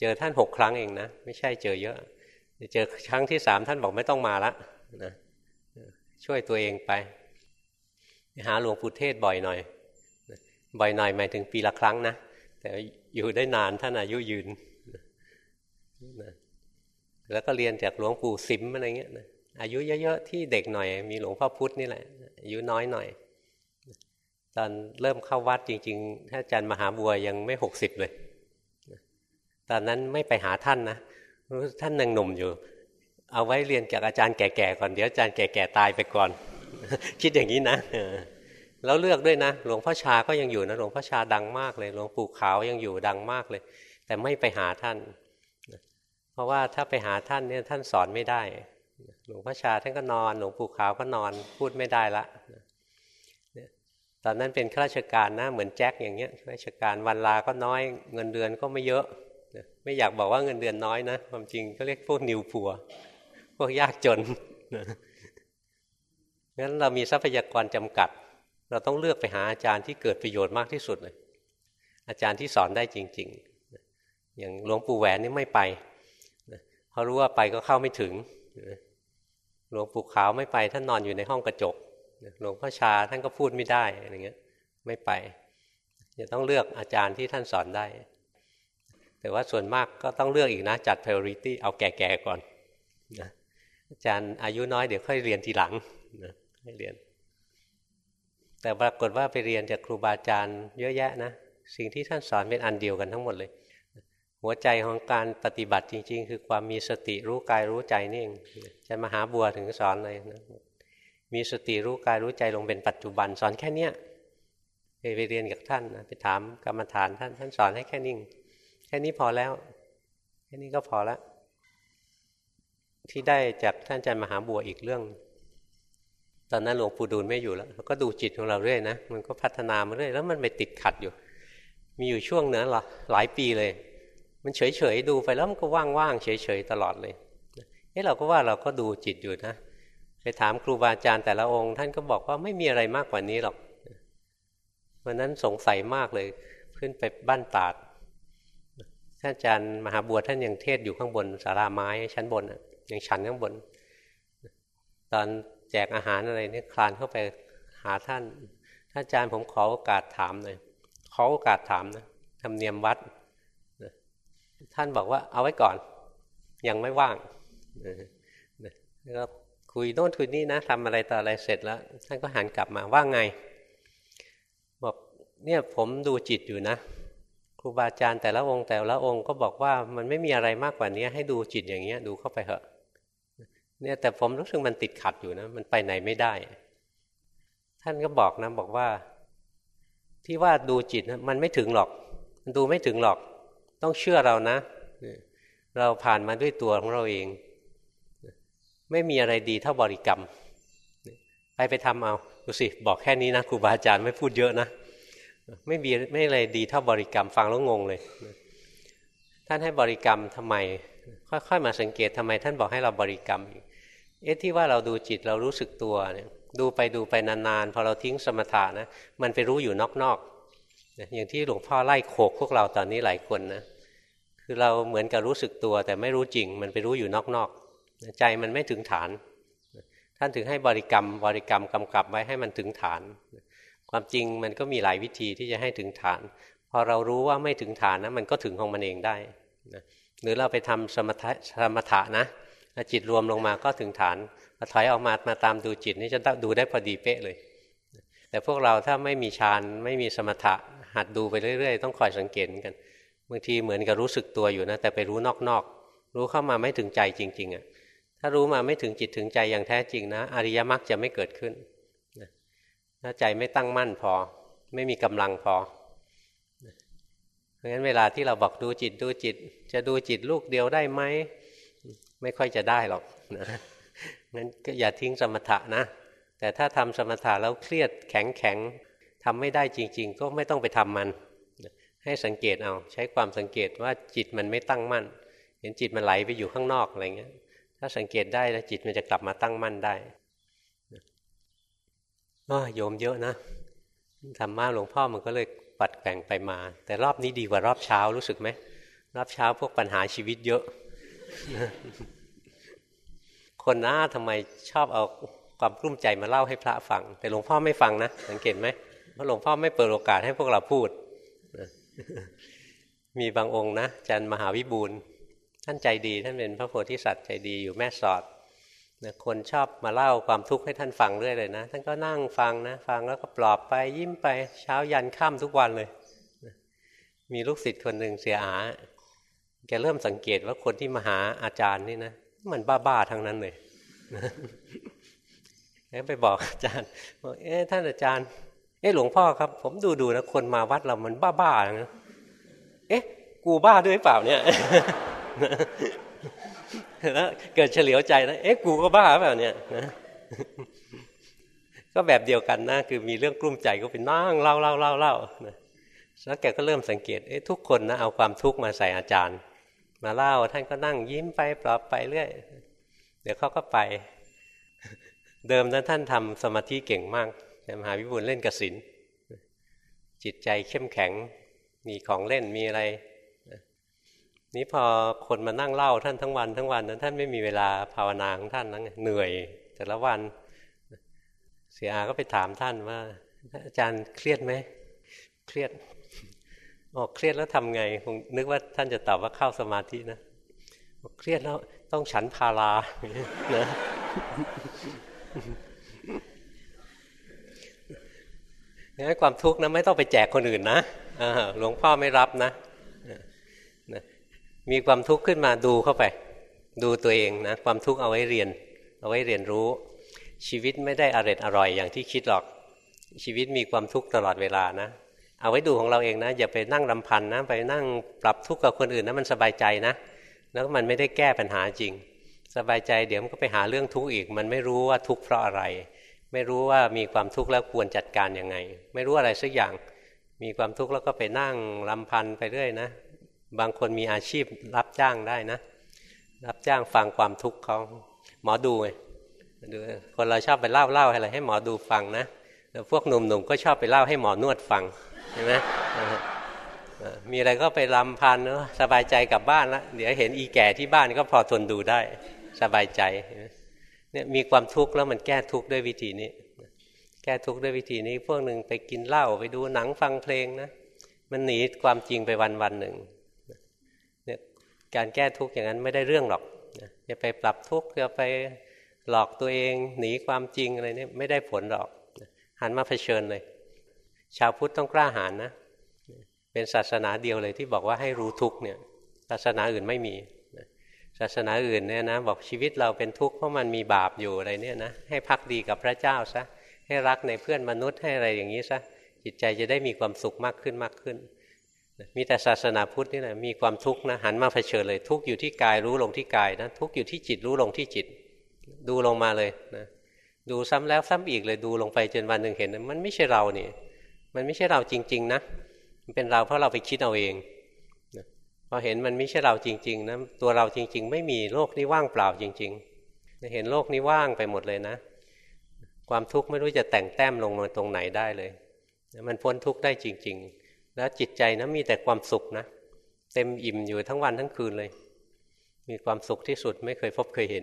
เจอท่านหกครั้งเองนะไม่ใช่เจอเยอะ เจอครั้งที่สามท่านบอกไม่ต้องมาละนะช่วยตัวเองไป หาหลวงปู่เทศบ่อยหน่อย บ่อยหน่อยหมายถึงปีละครั้งนะแต่อยู่ได้นานท่านอายุยืน แล้วก็เรียนจากหลวงปู่สิมอะไรเงี้ยอายุเยอะๆที่เด็กหน่อย มีหลวงพ่อพุธนี่แหละอายุน้อยหน่อย ตอนเริ่มเข้าวัดจริงๆท่านอาจารย์มหาบัวยังไม่หกสิบเลย ตอนนั้นไม่ไปหาท่านนะรู้ท่านยังหนุ่มอยู่ เอาไว้เรียนจากอาจารย์แก่ๆก่อนเดี๋ยวอาจารย์แก่ๆตายไปก่อน คิดอย่างนี้นะแล้วเลือกด้วยนะ หลวงพ่อชาก็ยังอยู่นะ หลวงพ่อชาดังมากเลย หลวงปู่ขาวยังอยู่ดังมากเลย แต่ไม่ไปหาท่าน เพราะว่าถ้าไปหาท่านเนี่ยท่านสอนไม่ได้ หลวงพ่อชาท่านก็นอน หลวงปู่ขาวก็นอนพูดไม่ได้ละตอนนั้นเป็นข้าราชการนะเหมือนแจ็คอย่างเงี้ยข้าราชการวันลาก็น้อย เงินเดือนก็ไม่เยอะ ไม่อยากบอกว่าเงินเดือนน้อยนะความจริงก็เรียกพวกนิวผัว พวกยากจนงั้นเรามีทรัพยากรจำกัด เราต้องเลือกไปหาอาจารย์ที่เกิดประโยชน์มากที่สุดเลยอาจารย์ที่สอนได้จริง ๆ อย่างหลวงปู่แหวนนี่ไม่ไป พรารู้ว่าไปก็เข้าไม่ถึงหลวงปู่ขาวไม่ไปท่านนอนอยู่ในห้องกระจกหลวงพ่อชาท่านก็พูดไม่ได้อะไรเงี้ย ไม่ไปจะต้องเลือกอาจารย์ที่ท่านสอนได้ แต่ว่าส่วนมากก็ต้องเลือกอีกนะ จัด priority เอาแก่ๆก่อนนะอาจารย์อายุน้อยเดี๋ยวค่อยเรียนทีหลังนะให้เรียน แต่ปรากฏว่าไปเรียนจากครูบาอาจารย์เยอะแยะนะ สิ่งที่ท่านสอนเป็นอันเดียวกันทั้งหมดเลย หัวใจของการปฏิบัติจริง ๆ คือความมีสติรู้กายรู้ใจนี่เองจะมาหาบัวถึงสอนเลยนะมีสติรู้กายรู้ใจลงเป็นปัจจุบันสอนแค่เนี้ยไปเรียนกับท่านนะไปถามกรรมฐานท่านท่านสอนให้แค่นิ่ง แค่นี้พอแล้ว แค่นี้ก็พอแล้วที่ได้จากท่านอาจารย์มหาบัวอีกเรื่อง ตอนนั้นหลวงปู่ดูลไม่อยู่แล้วเราก็ดูจิตของเราเรื่อยนะมันก็พัฒนามาเรื่อยแล้วมันไปติดขัดอยู่ มีอยู่ช่วงเนื้อหรอหลายปีเลย มันเฉยเฉยดูไปแล้วมันก็ว่างๆเฉยเฉยตลอดเลยเอ้เราก็ว่าเราก็ดูจิตอยู่นะไปถามครูบาอาจารย์แต่ละองค์ ท่านก็บอกว่าไม่มีอะไรมากกว่านี้หรอกวันนั้นสงสัยมากเลยขึ้นไปบ้านตาดท่านอาจารย์มหาบัวท่านยังเทศอยู่ข้างบนสาราไม้ชั้นบนยังชันข้างบน ตอนแจกอาหารอะไรนี่คลานเข้าไปหาท่านท่านอาจารย์ผมขอโอกาสถามหน่อยขอโอกาสถามนะทำเนียมวัด ท่านบอกว่าเอาไว้ก่อน ยังไม่ว่างแล้วคุยโน่นคุยนี่นะทำอะไรต่ออะไรเสร็จแล้ว ท่านก็หันกลับมาว่าไง บอกเนี่ยผมดูจิตอยู่นะครูบาอาจารย์แต่ละองค์แต่ละองค์ก็บอกว่ามันไม่มีอะไรมากกว่านี้ให้ดูจิตอย่างเงี้ย ดูเข้าไปเถอะ เนี่ยแต่ผมรู้สึกมันติดขัดอยู่นะ มันไปไหนไม่ได้ ท่านก็บอกนะบอกว่า ที่ว่าดูจิตนะมันไม่ถึงหรอก มันดูไม่ถึงหรอก ต้องเชื่อเรานะ เราผ่านมาด้วยตัวของเราเอง ไม่มีอะไรดีเท่าบริกรรม ไปไปทำเอาดูสิบอกแค่นี้นะครูบาอาจารย์ไม่พูดเยอะนะ ไม่มีไม่อะไรดีเท่าบริกรรมฟังแล้วงงเลย ท่านให้บริกรรมทำไม ค่อยๆมาสังเกตทำไม ท่านบอกให้เราบริกรรม เอ๊ะที่ว่าเราดูจิตเรารู้สึกตัวเนี่ยดูไปดูไปนานๆ พอเราทิ้งสมถะนะ มันไปรู้อยู่นอกๆ อย่างที่หลวงพ่อไล่โขกพวกเราตอนนี้หลายคนนะคือเราเหมือนกับรู้สึกตัว แต่ไม่รู้จริง มันไปรู้อยู่นอกๆใจมันไม่ถึงฐาน ท่านถึงให้บริกรรมบริกรรมกำกับไว้ให้มันถึงฐาน ความจริงมันก็มีหลายวิธีที่จะให้ถึงฐาน พอเรารู้ว่าไม่ถึงฐานนะมันก็ถึงของมันเองได้นะหรือเราไปทำสมถะสมถะนะจิตรวมลงมาก็ถึงฐานพอถอยออกมามาตามดูจิตนี่จะดูได้พอดีเป๊ะเลย แต่พวกเราถ้าไม่มีฌานไม่มีสมถะ หัดดูไปเรื่อยๆ ต้องคอยสังเกตกัน บางทีเหมือนกับรู้สึกตัวอยู่นะ แต่ไปรู้นอกๆ รู้เข้ามาไม่ถึงใจจริง ๆอะ่ะถ้ารู้มาไม่ถึงจิตถึงใจอย่างแท้จริงนะ อริยมรรคจะไม่เกิดขึ้นถ้าใจไม่ตั้งมั่นพอ ไม่มีกำลังพอเพราะฉะนั้นเวลาที่เราบอกดูจิตดูจิต จะดูจิตลูกเดียวได้ไหมไม่ค่อยจะได้หรอกนะงั้นก็อย่าทิ้งสมถะนะ แต่ถ้าทำสมถะแล้วเครียดแข็งแข็ง ทำไม่ได้จริง ๆ ก็ไม่ต้องไปทำมัน ให้สังเกตเอาใช้ความสังเกตว่าจิตมันไม่ตั้งมั่น เห็นจิตมันไหลไปอยู่ข้างนอกอะไรเงี้ย ถ้าสังเกตได้แล้วจิตมันจะกลับมาตั้งมั่นได้ก็โยมเยอะนะธรรมะหลวงพ่อมันก็เลยปัดแบ่งไปมา แต่รอบนี้ดีกว่ารอบเช้ารู้สึกไหมรอบเช้าพวกปัญหาชีวิตเยอะ คนหน้าทำไมชอบเอาความกลุ้มใจมาเล่าให้พระฟัง แต่หลวงพ่อไม่ฟังนะสังเกตไหม หลวงพ่อไม่เปิดโอกาสให้พวกเราพูด มีบางองค์นะจันมหาวิบูลท่านใจดีท่านเป็นพระโพธิสัตว์ใจดีอยู่แม่สอดนะคนชอบมาเล่าความทุกข์ให้ท่านฟังเรื่อยเลยนะ ท่านก็นั่งฟังนะ ฟังแล้วก็ปลอบไปยิ้มไปเช้ายันค่ำทุกวันเลยนะมีลูกศิษย์คนหนึ่งเสียอา แกเริ่มสังเกตว่าคนที่มาหาอาจารย์นี่นะ มันบ้าๆทั้งนั้นเลยแล้วไปบอกอาจารย์บอกเอ๊ะท่านอาจารย์ เอ๊ะหลวงพ่อครับ ผมดูดูนะคนมาวัดเรามันบ้าๆนะเอ๊ะ กูบ้าด้วยเปล่าเนี่ยแล้วเกิดเฉลียวใจนะเอ๊ะกูก็บ้าเปล่าเนี่ยนะก็แบบเดียวกันนะคือมีเรื่องกลุ้มใจก็ไปนั่งเล่าเล่าเล่าเล่าแล้วแกก็เริ่มสังเกตเอ๊ะทุกคนนะเอาความทุกข์มาใส่อาจารย์ มาเล่าท่านก็นั่งยิ้มไปปลอบไปเรื่อย เดี๋ยวเขาก็ไป เดิมนั้นท่านทำสมาธิเก่งมาก มหาวิบูลเล่นกสินจิตใจเข้มแข็ง มีของเล่นมีอะไร นี้พอคนมานั่งเล่าท่านทั้งวันทั้งวันนั้นท่านไม่มีเวลาภาวนาของท่านนั้นเหนื่อย แต่ละวัน เสียอาก็ไปถามท่านว่า อาจารย์เครียดไหม เครียดออกเครียดแล้วทำไงคงนึกว่าท่านจะตอบว่าเข้าสมาธินะเครียดแล้วต้องฉันพารานะ งั้นความทุกข์นะไม่ต้องไปแจกคนอื่นนะหลวงพ่อไม่รับนะมีความทุกข์ขึ้นมาดูเข้าไป ดูตัวเองนะความทุกข์เอาไว้เรียน เอาไว้เรียนรู้ ชีวิตไม่ได้อร็ดอร่อยอย่างที่คิดหรอก ชีวิตมีความทุกข์ตลอดเวลานะ เอาไว้ดูของเราเองนะอย่าไปนั่งรำพันนะไปนั่งปรับทุกข์กับคนอื่นนะมันสบายใจนะ แล้วมันไม่ได้แก้ปัญหาจริง สบายใจเดี๋ยวมันก็ไปหาเรื่องทุกข์อีก มันไม่รู้ว่าทุกข์เพราะอะไร ไม่รู้ว่ามีความทุกข์แล้วควรจัดการยังไง ไม่รู้อะไรสักอย่าง มีความทุกข์แล้วก็ไปนั่งรำพันไปเรื่อยนะ บางคนมีอาชีพรับจ้างได้นะ รับจ้างฟังความทุกข์เขาหมอดูไงดูคนเราชอบไปเล่าเล่าอะไร ให้หมอดูฟังนะแล้วพวกหนุ่มๆก็ชอบไปเล่าให้หมอนวดฟังเห็นไหมมีอะไรก็ไปรำพันเนาะสบายใจกลับบ้านแล้วเดี๋ยวเห็นอีแก่ที่บ้านก็พอทนดูได้ สบายใจ เนี่ยมีความทุกข์แล้วมันแก้ทุกข์ด้วยวิธีนี้ แก้ทุกข์ด้วยวิธีนี้ พวกหนึ่งไปกินเหล้าไปดูหนังฟังเพลงนะมันหนีความจริงไปวันวันหนึ่งเนี่ยการแก้ทุกข์อย่างนั้นไม่ได้เรื่องหรอกจะไปปรับทุกข์จะไปหลอกตัวเองหนีความจริงอะไรนี่ไม่ได้ผลหรอกหันมาเผชิญเลย ชาวพุทธต้องกล้าหาญนะ เป็นศาสนาเดียวเลยที่บอกว่าให้รู้ทุกข์เนี่ยศาสนาอื่นไม่มี ศาสนาอื่นเนี่ยนะบอกชีวิตเราเป็นทุกข์เพราะมันมีบาปอยู่อะไรเนี่ยนะให้พักดีกับพระเจ้าซะให้รักในเพื่อนมนุษย์ให้อะไรอย่างนี้ซะจิตใจจะได้มีความสุขมากขึ้นมากขึ้น มีแต่ศาสนาพุทธนี่แหละมีความทุกข์นะหันมาเผชิญเลย ทุกข์อยู่ที่กายรู้ลงที่กายนะทุกข์อยู่ที่จิตรู้ลงที่จิต ดูลงมาเลยนะดูซ้ำแล้วซ้ำอีกเลยดูลงไปจนวันหนึ่งเห็น มันไม่ใช่เรานี่มันไม่ใช่เราจริง ๆ นะมันเป็นเราเพราะเราไปคิดเอาเอง พอเห็นมันไม่ใช่เราจริงๆนะตัวเราจริง ๆ ไม่มีโลกนี้ว่างเปล่าจริง ๆ เห็นโลกนี้ว่างไปหมดเลยนะ ความทุกข์ไม่รู้จะแต่งแต้มลงมาตรงไหนได้เลยมันพ้นทุกข์ได้จริง ๆ แล้วจิตใจนะมีแต่ความสุขนะ เต็มอิ่มอยู่ทั้งวันทั้งคืนเลย มีความสุขที่สุดไม่เคยพบเคยเห็น